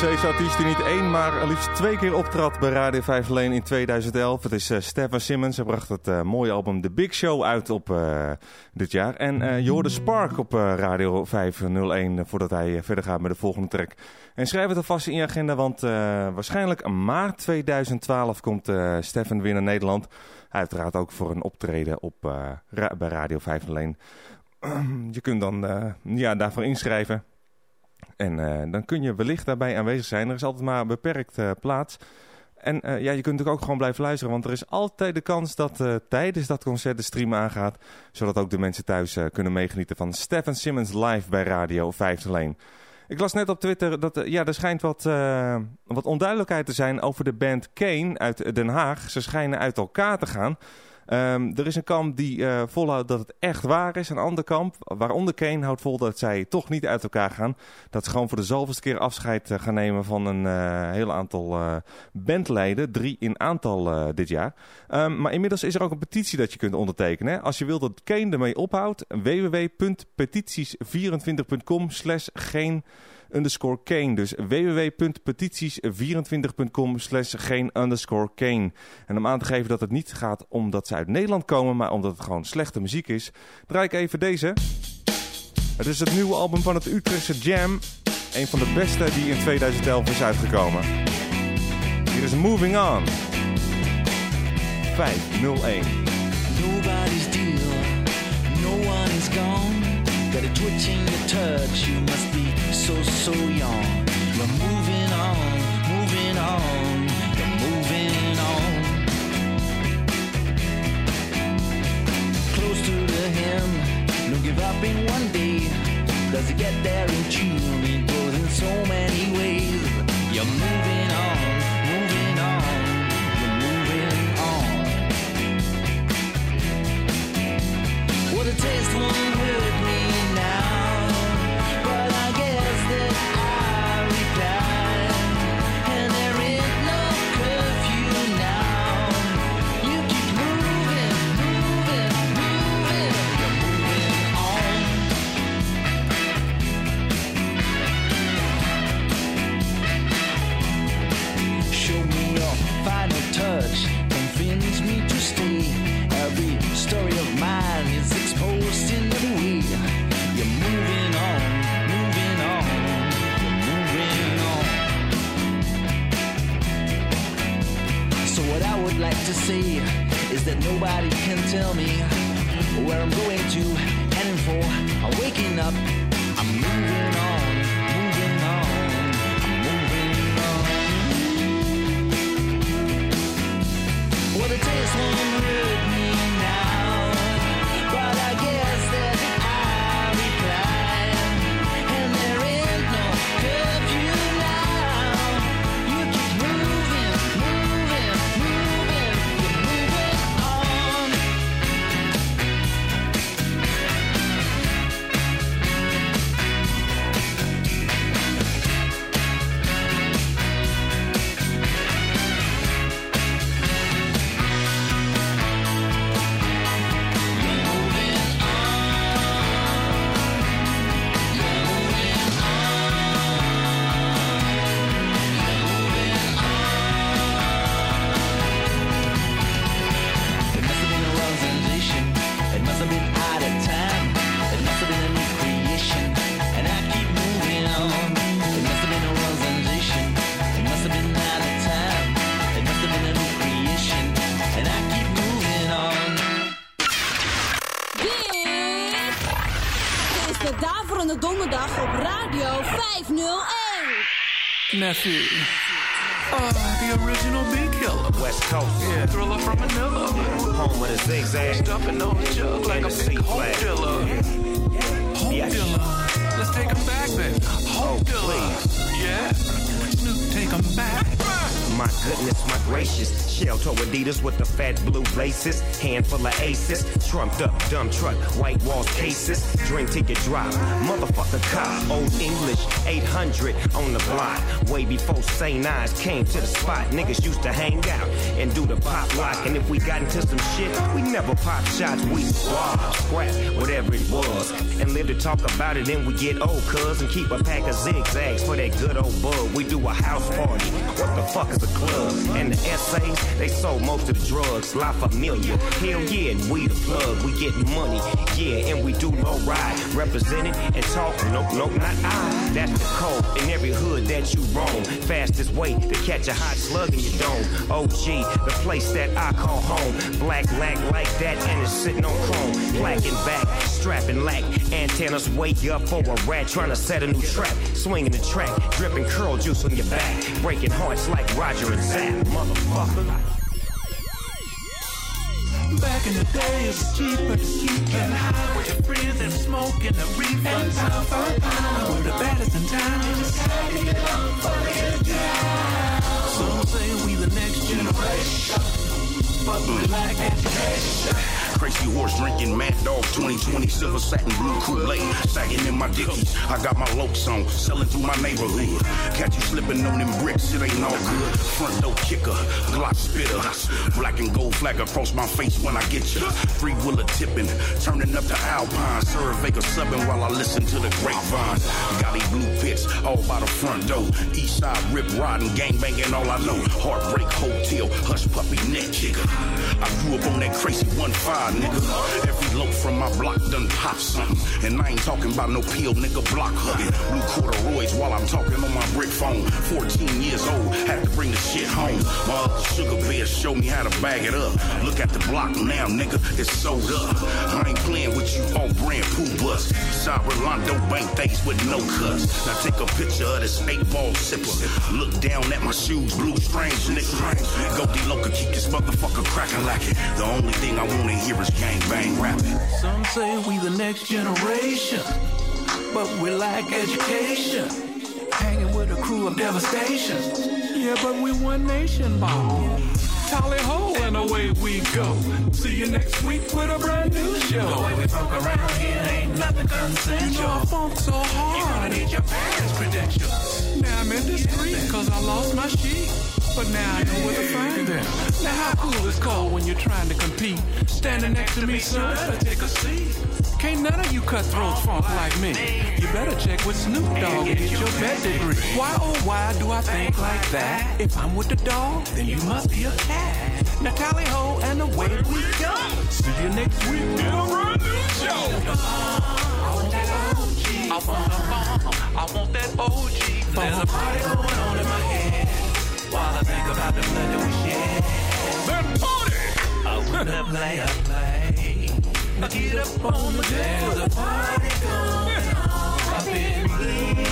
Overzeese artiest die niet één, maar liefst twee keer optrad bij Radio 5 alleen in 2011. Het is eh, Stefan Simmons. Hij bracht het eh, mooie album The Big Show uit op eh, dit jaar. En eh, je hoorde Spark op Radio 501 eh, voordat hij verder gaat met de volgende track. En schrijf het alvast in je agenda, want waarschijnlijk maart 2012 komt Stefan weer naar Nederland. Uiteraard ook voor een optreden op, bij Radio 501. je kunt dan ja, daarvoor inschrijven. En eh, dan kun je wellicht daarbij aanwezig zijn. Er is altijd maar beperkt eh, plaats. En eh, ja, je kunt natuurlijk ook gewoon blijven luisteren. Want er is altijd de kans dat tijdens dat concert de stream aangaat. Zodat ook de mensen thuis kunnen meegenieten van Stephen Simmons live bij Radio 501. Ik las net op Twitter dat ja, er schijnt wat, wat onduidelijkheid te zijn over de band Kane uit Den Haag. Ze schijnen uit elkaar te gaan. Ehm, er is een kamp die eh, volhoudt dat het echt waar is. Een ander kamp, waaronder Kane, houdt vol dat zij toch niet uit elkaar gaan. Dat ze gewoon voor de zoveelste keer afscheid eh, gaan nemen van een eh, heel aantal bandleden. Drie in aantal dit jaar. Ehm, maar inmiddels is er ook een petitie dat je kunt ondertekenen. Hè? Als je wilt dat Kane ermee ophoudt, www.petities24.com slash geen underscore Kane. Dus www.petities24.com slash geen underscore Kane. En om aan te geven dat het niet gaat omdat ze uit Nederland komen, maar omdat het gewoon slechte muziek is, draai even deze. Het is het nieuwe album van het Utrechtse Jam. Een van de beste die in 2011 is uitgekomen. Hier is Moving On. 501. Nobody's deal, no one is gone. Got a twitch in your touch, you must be so, so young. You're moving on, moving on, you're moving on. Close to the hem, no give up in one day. Does it get there in June? It goes in so many ways. You're moving on, Nephew. Uh, the original beat killer. West Coast. Yeah, thriller from Manila. Home with a zigzag. Stuffing on the jug like a big home dealer. Home dealer. Let's take him back, baby. Home dealer. Yeah. Snoop, take him back. My goodness, my gracious. Adidas with the fat blue laces. Handful of aces. Trumped up, dumb truck, white walls cases. Drink ticket drop. Motherfucker cop. Old English, 800 on the block. Way before St. Ives came to the spot. Niggas used to hang out and do the pop lock. And if we got into some shit, we never pop shots. We swap, scrap, whatever it was. And live to talk about it and we get old, cuz. And keep a pack of zigzags for that good old bug. We do a house party. What the fuck is a club? And the essays, they sold most of the drugs. La Familia, hell yeah, and we the plug. We getting money, yeah, and we do low ride. Represented and talk, nope, nope, not I. That's the code in every hood that you roam. Fastest way to catch a hot slug in your dome. OG, the place that I call home. Black lack like that, and it's sitting on chrome. Blacking back, strapping lack. Antennas wake up for a rat trying to set a new trap. Swinging the track, dripping curl juice on your back. Breaking hearts like Roger and Zap, motherfucker. Back in the day, it was cheaper to keep getting high with your friends and smoking the reefer. And pound for pound, we're the baddest in town. Just to get up for Drinking Mad Dog 2020 silver satin blue Kool-Aid. Sagging in my dickies. I got my lokes on, selling through my neighborhood. Catch you slipping on them bricks, it ain't all good. Front door kicker, Glock spitter. Black and gold flag across my face when I get you. Three wheeler tipping, turning up the Alpine. Cervical subbing while I listen to the grapevine. Got these blue pits all by the front door. East side rip riding, gang banging all I know. Heartbreak hotel, hush puppy neck kicker. I grew up on that crazy one five nigga. Every loaf from my block done pop something. And I ain't talking about no peel nigga block hugging. Blue corduroys while I'm talking on my brick phone. 14 years old, had to bring the shit home. My uncle sugar bear showed me how to bag it up. Look at the block now, nigga, it's sold up. I ain't playing with you all brand poo bus. Side Rolando bank days with no cuts. Now take a picture of this eight ball sipper. Look down at my shoes, blue strange nigga. Go D-Loca, keep this motherfucker cracking like it. The only thing I wanna hear is gang bang rapping. Some say we the next generation, but we lack education. Hanging with a crew of devastation. Yeah, but we one nation, ball. Tally ho, and away we go. See you next week with a brand new show. The way we funk around here ain't nothing consensual. You know I funk so hard. You gonna need your parents' credentials. Now I'm indiscreet, cause I lost my sheet. But now I know where to find them. Now how cool is cold when you're trying to compete? Standing next to me, son, better take a seat. Can't none of you cutthroats funk like me. You better check with Snoop Dogg and get your vet degree. Why oh why do I think like that? If I'm with the dog, then you must be a cat. Now tally ho and away we go. See you next week in a brand new show. I want that OG. I want the bomb. I want that OG. There's a party going on in my head. While I think about the blood that we shed. That party! I wanna play a play. Now get up on the dance. A party going on up in here.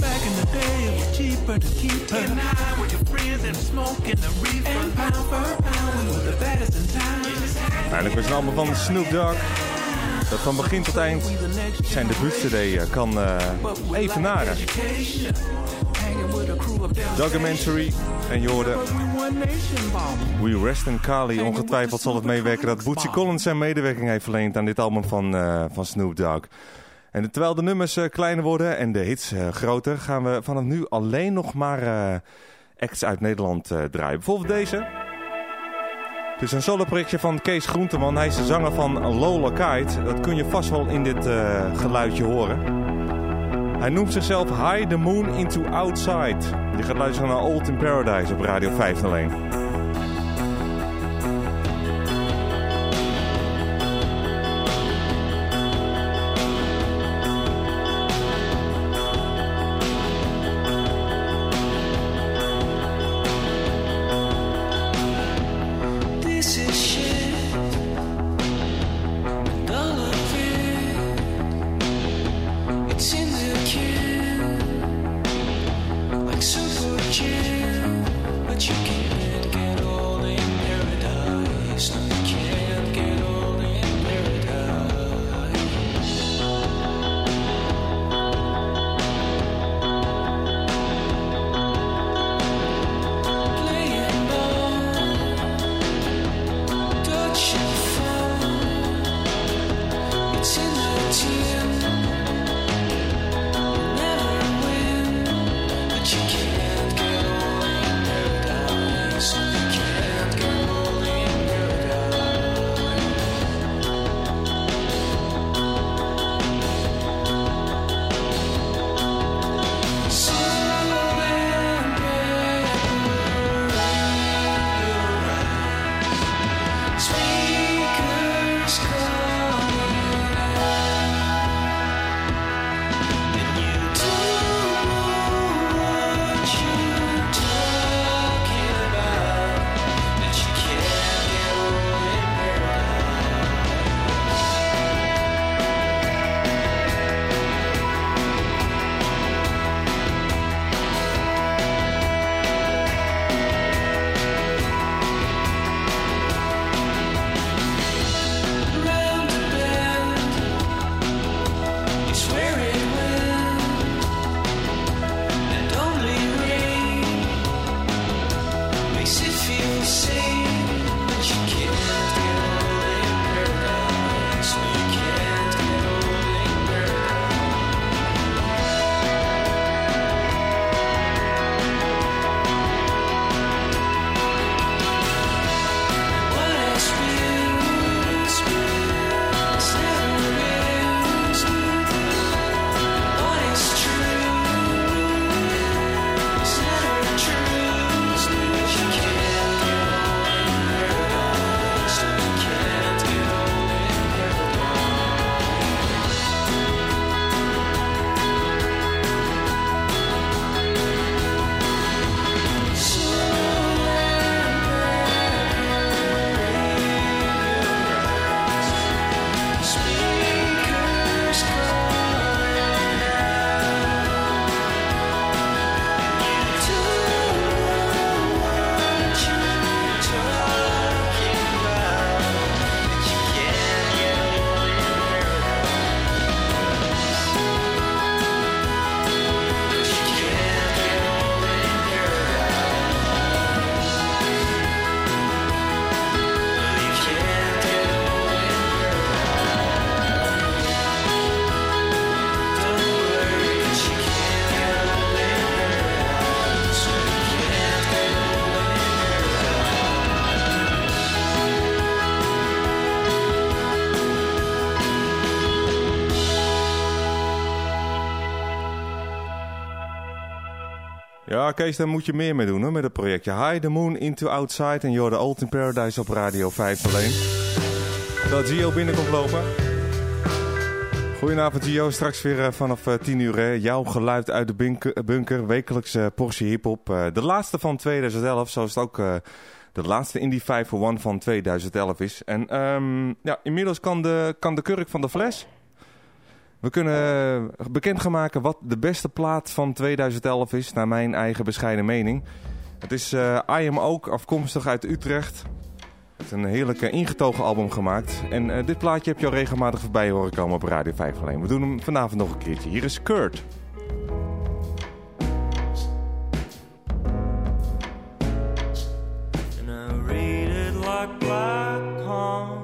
Back in the day, it was cheaper to keep her. Getting high with your friends and smoking the reefer. And pound for pound, we were the baddest in town. Eindelijk weer een album van Snoop Dogg. Dat van begin tot eind zijn debuut-cd kan uh, evenaren. Documentary. En je hoorde We Rest in Kali. Ongetwijfeld zal het meewerken dat Bootsy Collins zijn medewerking heeft verleend aan dit album van, uh, van Snoop Dogg. En terwijl de nummers uh, kleiner worden en de hits uh, groter, gaan we vanaf nu alleen nog maar acts uit Nederland draaien. Bijvoorbeeld deze. Het is een solo-projectje van Kees Groenteman. Hij is de zanger van Lola Kite. Dat kun je vast wel in dit geluidje horen. Hij noemt zichzelf High the Moon into Outside. Je gaat luisteren naar Old in Paradise op Radio 501. It's Kees, daar moet je meer mee doen hoor, met het projectje. High the Moon into Outside en You're the Old in Paradise op Radio 5 alleen. Terwijl Gio binnenkomt lopen. Goedenavond Gio, straks weer eh, vanaf eh, 10 uur. Hè. Jouw geluid uit de bunker, bunker wekelijks eh, portie hiphop. Eh, de laatste van 2011, zoals het ook eh, de laatste Indie 5 for 1 van 2011 is. En ehm, ja, inmiddels kan de, kan de kurk van de fles... We kunnen bekend gaan maken wat de beste plaat van 2011 is, naar mijn eigen bescheiden mening. Het is eh I Am ook afkomstig uit Utrecht. Het is een heerlijk eh, ingetogen album gemaakt. En eh, dit plaatje heb je al regelmatig voorbij horen komen op Radio 5 alleen. We doen hem vanavond nog een keertje. Hier is Kurt. And I read it like black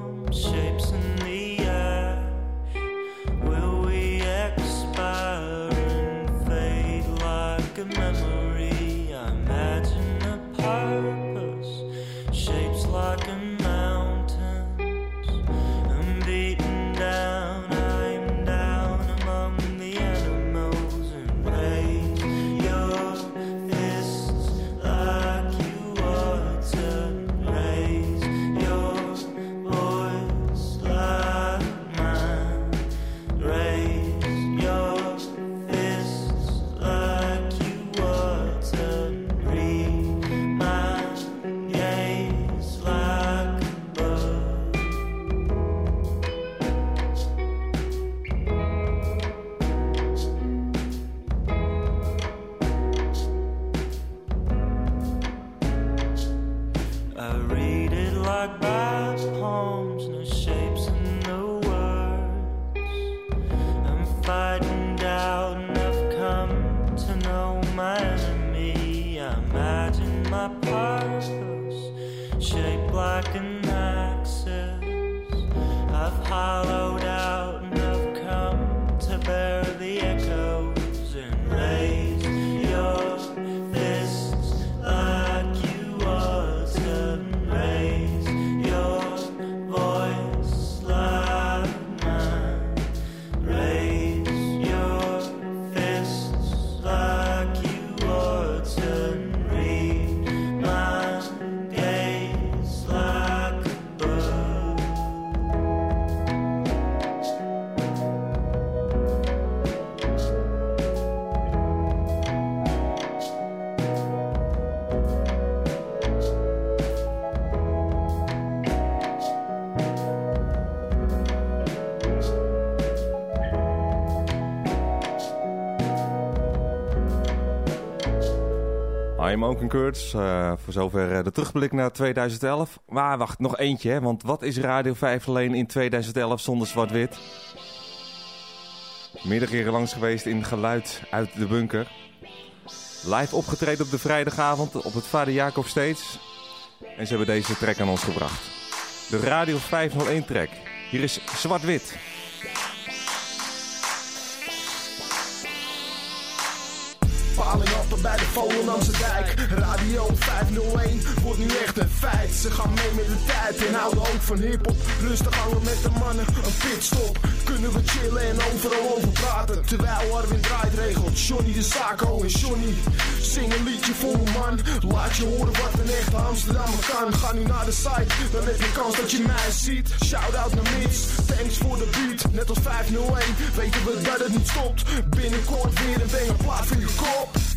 Am ook Kurtz. Eh, voor zover eh, de terugblik naar 2011. Maar wacht, nog eentje. Hè? Want wat is Radio 5 alleen in 2011 zonder zwart-wit? Meerdere keren langs geweest in geluid uit de bunker. Live opgetreden op de vrijdagavond op het Vader Jacob Stage. En ze hebben deze track aan ons gebracht. De Radio 501 track. Hier is zwart-wit. Paling achter bij de Volendamse dijk. Radio 501 wordt nu echt een feit. Ze gaan mee met de tijd en houden ook van hip-hop. Rustig hangen met de mannen, een pitstop. Kunnen we chillen en overal over praten. Terwijl Arwin draait regelt. Johnny de Sako en Johnny. Zing een liedje voor me man. Laat je horen wat een echte Amsterdammer kan. Ga nu naar de site, dan heb je kans dat je mij ziet. Shout out naar Mits, thanks voor de beat. Net als 501, weten we dat het niet stopt. Binnenkort weer een banger plaat voor je kop. What?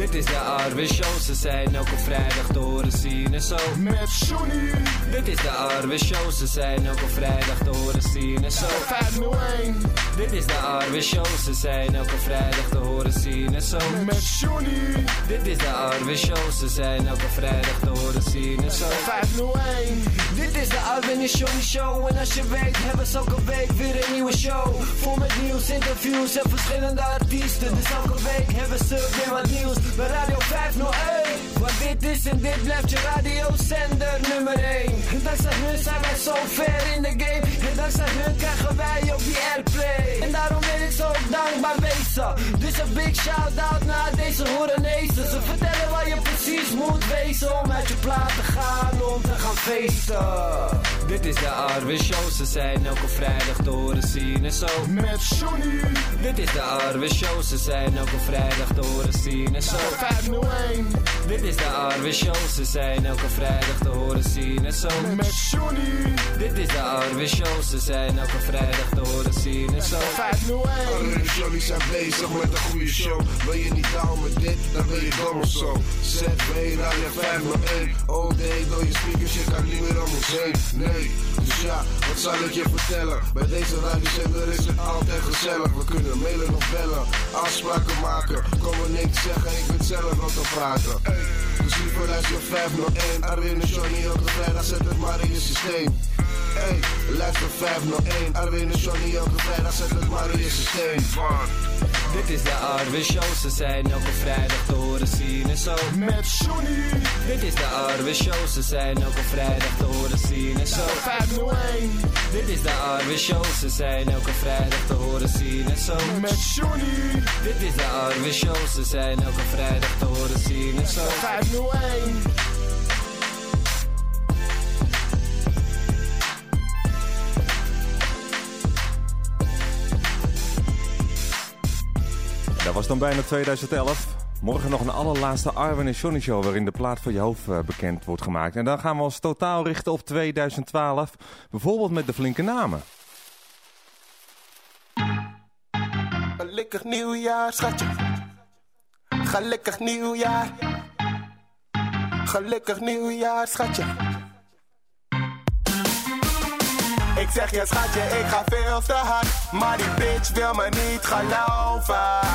Dit is de Arwe Show, ze zijn elke vrijdag te horen zien en zo. Met Johnny. Dit is de Arwe Show, ze zijn elke vrijdag te horen zien en zo. 501. Dit is de Arwe Show, ze zijn elke vrijdag te horen zien en zo. Met Johnny. Dit is de Arwe Show, ze zijn elke vrijdag te horen zien en zo. 501. Dit is de Arwin Johnny Show en als je weet hebben ze elke week weer een nieuwe show. Vol met nieuws, interviews en verschillende artiesten. Dus elke week hebben ze weer wat nieuws but I don't have no aim Want dit is en dit blijft je radiozender nummer 1. En dankzij hun zijn wij zo ver in de game. En dankzij hun krijgen wij ook die airplay. En daarom wil ik zo dankbaar wezen. Dus een big shout-out naar deze horenezen. Ze vertellen waar je precies moet wezen om uit je plaat te gaan om te gaan feesten. Dit is de Arwe Show, ze zijn elke vrijdag te horen zien en zo. Met Johnny. Dit is de Arwe Show, ze zijn elke vrijdag te horen zien en en zo. 501. Dit is de Arwe Show, ze zijn elke vrijdag te horen zien en zo. Met Johnny. Dit is de Arwe Show, ze zijn elke vrijdag te horen zien en zo. 501. Arwe en Johnny zijn bezig met een goede show. Wil je niet down met dit, dan wil je dom of zo. ZB Radio 501. All day door je speakers, je kan niet meer om ons heen. Nee, dus ja, wat zal ik je vertellen? Bij deze radiozender is het altijd gezellig. We kunnen mailen of bellen, afspraken maken. Kom er niks zeggen, ik weet zelf wat te praten. Dus liever luister 501. Arwin en Johnny op de vrijdag, zet het maar in je systeem. Hey, luister 501. Arwin en Johnny op de vrijdag, zet het maar in je systeem. Dit is de Arwe Show, ze zijn elke vrijdag te horen zien en zo. Met Johnny. Dit is de Arwe Show, ze zijn elke vrijdag te horen zien en zo. 501. Dit is de Arwe Show, ze zijn elke vrijdag te horen zien en zo. Met Johnny. Dit is de Arwe Show, ze zijn elke vrijdag te horen zien en zo. 501. Dat was dan bijna 2011. Morgen nog een allerlaatste Arwen en Johnny show waarin de plaat voor je hoofd eh, bekend wordt gemaakt. En dan gaan we ons totaal richten op 2012. Bijvoorbeeld met de flinke namen. Gelukkig nieuwjaar, schatje. Gelukkig nieuwjaar. Gelukkig nieuwjaar, schatje. Ik zeg je schatje, ik ga veel te hard. Maar die bitch wil me niet geloven.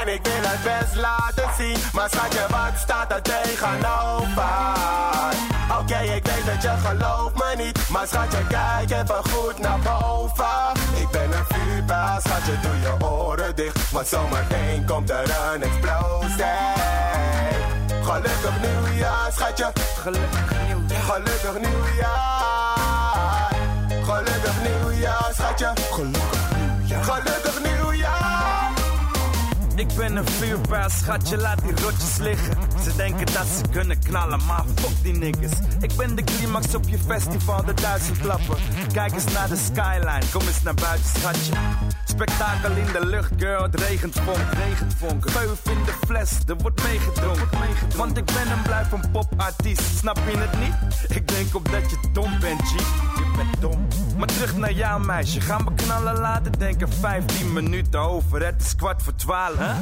En ik wil het best laten zien. Maar schatje, wat staat er tegenover? Oké, ik weet dat je gelooft me niet. Maar schatje, kijk even goed naar boven. Ik ben een vuurpijl, schatje, doe je oren dicht. Want zometeen komt er een explosie. Gelukkig nieuwjaar, schatje. Gelukkig nieuwjaar. Gelukkig nieuwjaar. Schatje. Gelukkig. Ik ben een vuurpijl, schatje, laat die rotjes liggen. Ze denken dat ze kunnen knallen, maar fuck die niggas. Ik ben de climax op je festival, de duizend klappen. Kijk eens naar de skyline, kom eens naar buiten, schatje. Spektakel in de lucht, girl, het regent vonk, regent vonk. Veuf in de fles, er wordt meegedronken. Want ik ben een blijf een popartiest, snap je het niet? Denk op dat je dom bent, G. Je bent dom. Maar terug naar jou, meisje. Gaan we knallen laten denken 15 minuten over. Het is kwart voor 12. Hè?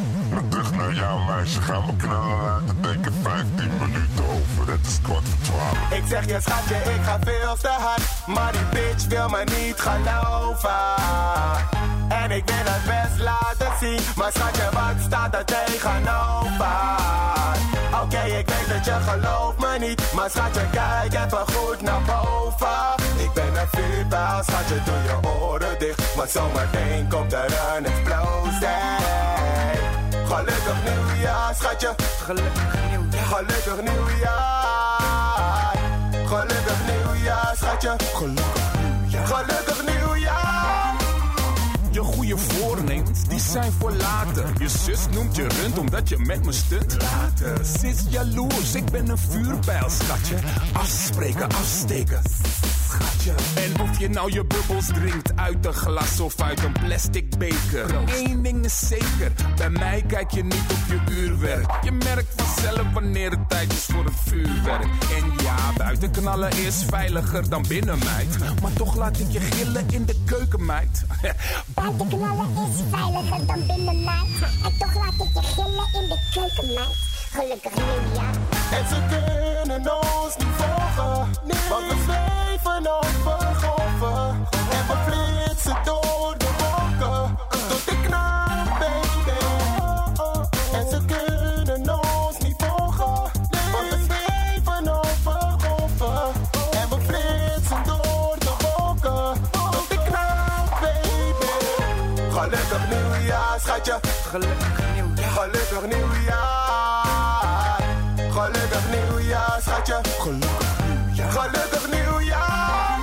Terug naar jou, meisje. Gaan we knallen laten denken 15 minuten over. Het is kwart voor 12. Ik zeg je schatje, ik ga veel te hard. Maar die bitch wil me niet geloven. En ik wil het best laten zien. Maar schatje, wat staat er tegenover? Oké, ik weet dat je gelooft me niet. Maar schatje, kijk even goed naar boven. Ik ben een vuurpijl, schatje, doe je oren dicht. Want zometeen komt er een explosie. Gelukkig nieuwjaar, schatje. Gelukkig nieuwjaar. Gelukkig nieuwjaar. Gelukkig nieuwjaar, schatje. Gelukkig nieuwjaar. Gelukkig nieuwjaar. Je voornemens, die zijn voor later. Je zus noemt je rund omdat je met me stunt. Later, jaloers, ik ben een vuurpijl, schatje. Afspreken, afsteken, schatje. En of je nou je bubbels drinkt uit een glas of uit een plastic beker. Eén ding is zeker, bij mij kijk je niet op je uurwerk. Je merkt vanzelf wanneer het tijd is voor een vuurwerk. En ja, buiten knallen is veiliger dan binnen, meid. Maar toch laat ik je gillen in de keuken, meid. knallen is veiliger dan binnen mij. En toch laat ik je gillen in de keuken, meid. Gelukkig nieuwjaar. En ze kunnen ons niet volgen. Want we zweven over golven. En we flitsen door Gelukkig nieuwjaar. Gelukkig nieuwjaar. Gelukkig nieuwjaar, schatje. Gelukkig nieuwjaar. Gelukkig nieuwjaar.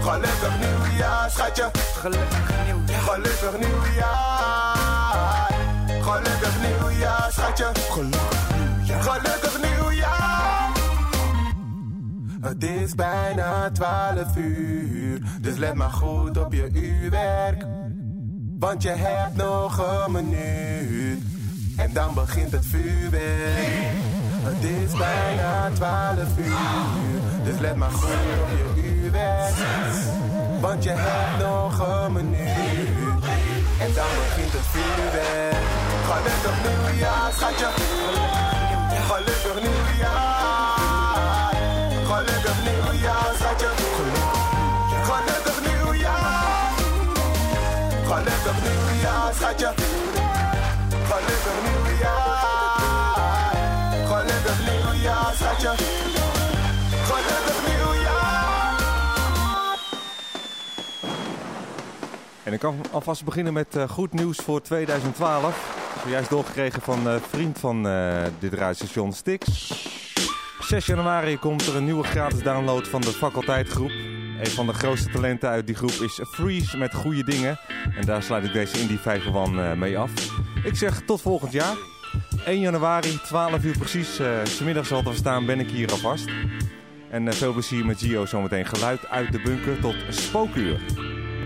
Gelukkig nieuwjaar, schatje. Gelukkig nieuwjaar. Gelukkig nieuwjaar. Gelukkig nieuwjaar, schatje. Gelukkig nieuwjaar. Gelukkig nieuwjaar. Het is bijna 12 uur, dus let maar goed op je uurwerk. Want je hebt nog een minuut. En dan begint het vuurwerk. Het is bijna 12 uur. Dus let maar goed op je uurwerk. Want je hebt nog een minuut. En dan begint het vuurwerk. Gelukkig nieuwjaar, schatje. Gelukkig nieuwjaar. Gelukkig nieuwjaar, schatje. Gelukkig nieuwjaar. Gelukkig nieuwjaar, schatje. Gelukkig nieuwjaar. En ik kan alvast beginnen met eh, goed nieuws voor 2012. Zojuist doorgekregen van eh, vriend van eh, dit radiostation Stix. 6 januari komt er een nieuwe gratis download van de faculteitgroep. Een van de grootste talenten uit die groep is Freeze met goede dingen. En daar sluit ik deze Indie 5 uh, mee af. Ik zeg tot volgend jaar. 1 januari, 12 uur precies. Uh, Smiddags zal te verstaan ben ik hier alvast. En uh, veel plezier met Gio zometeen geluid uit de bunker tot spookuur.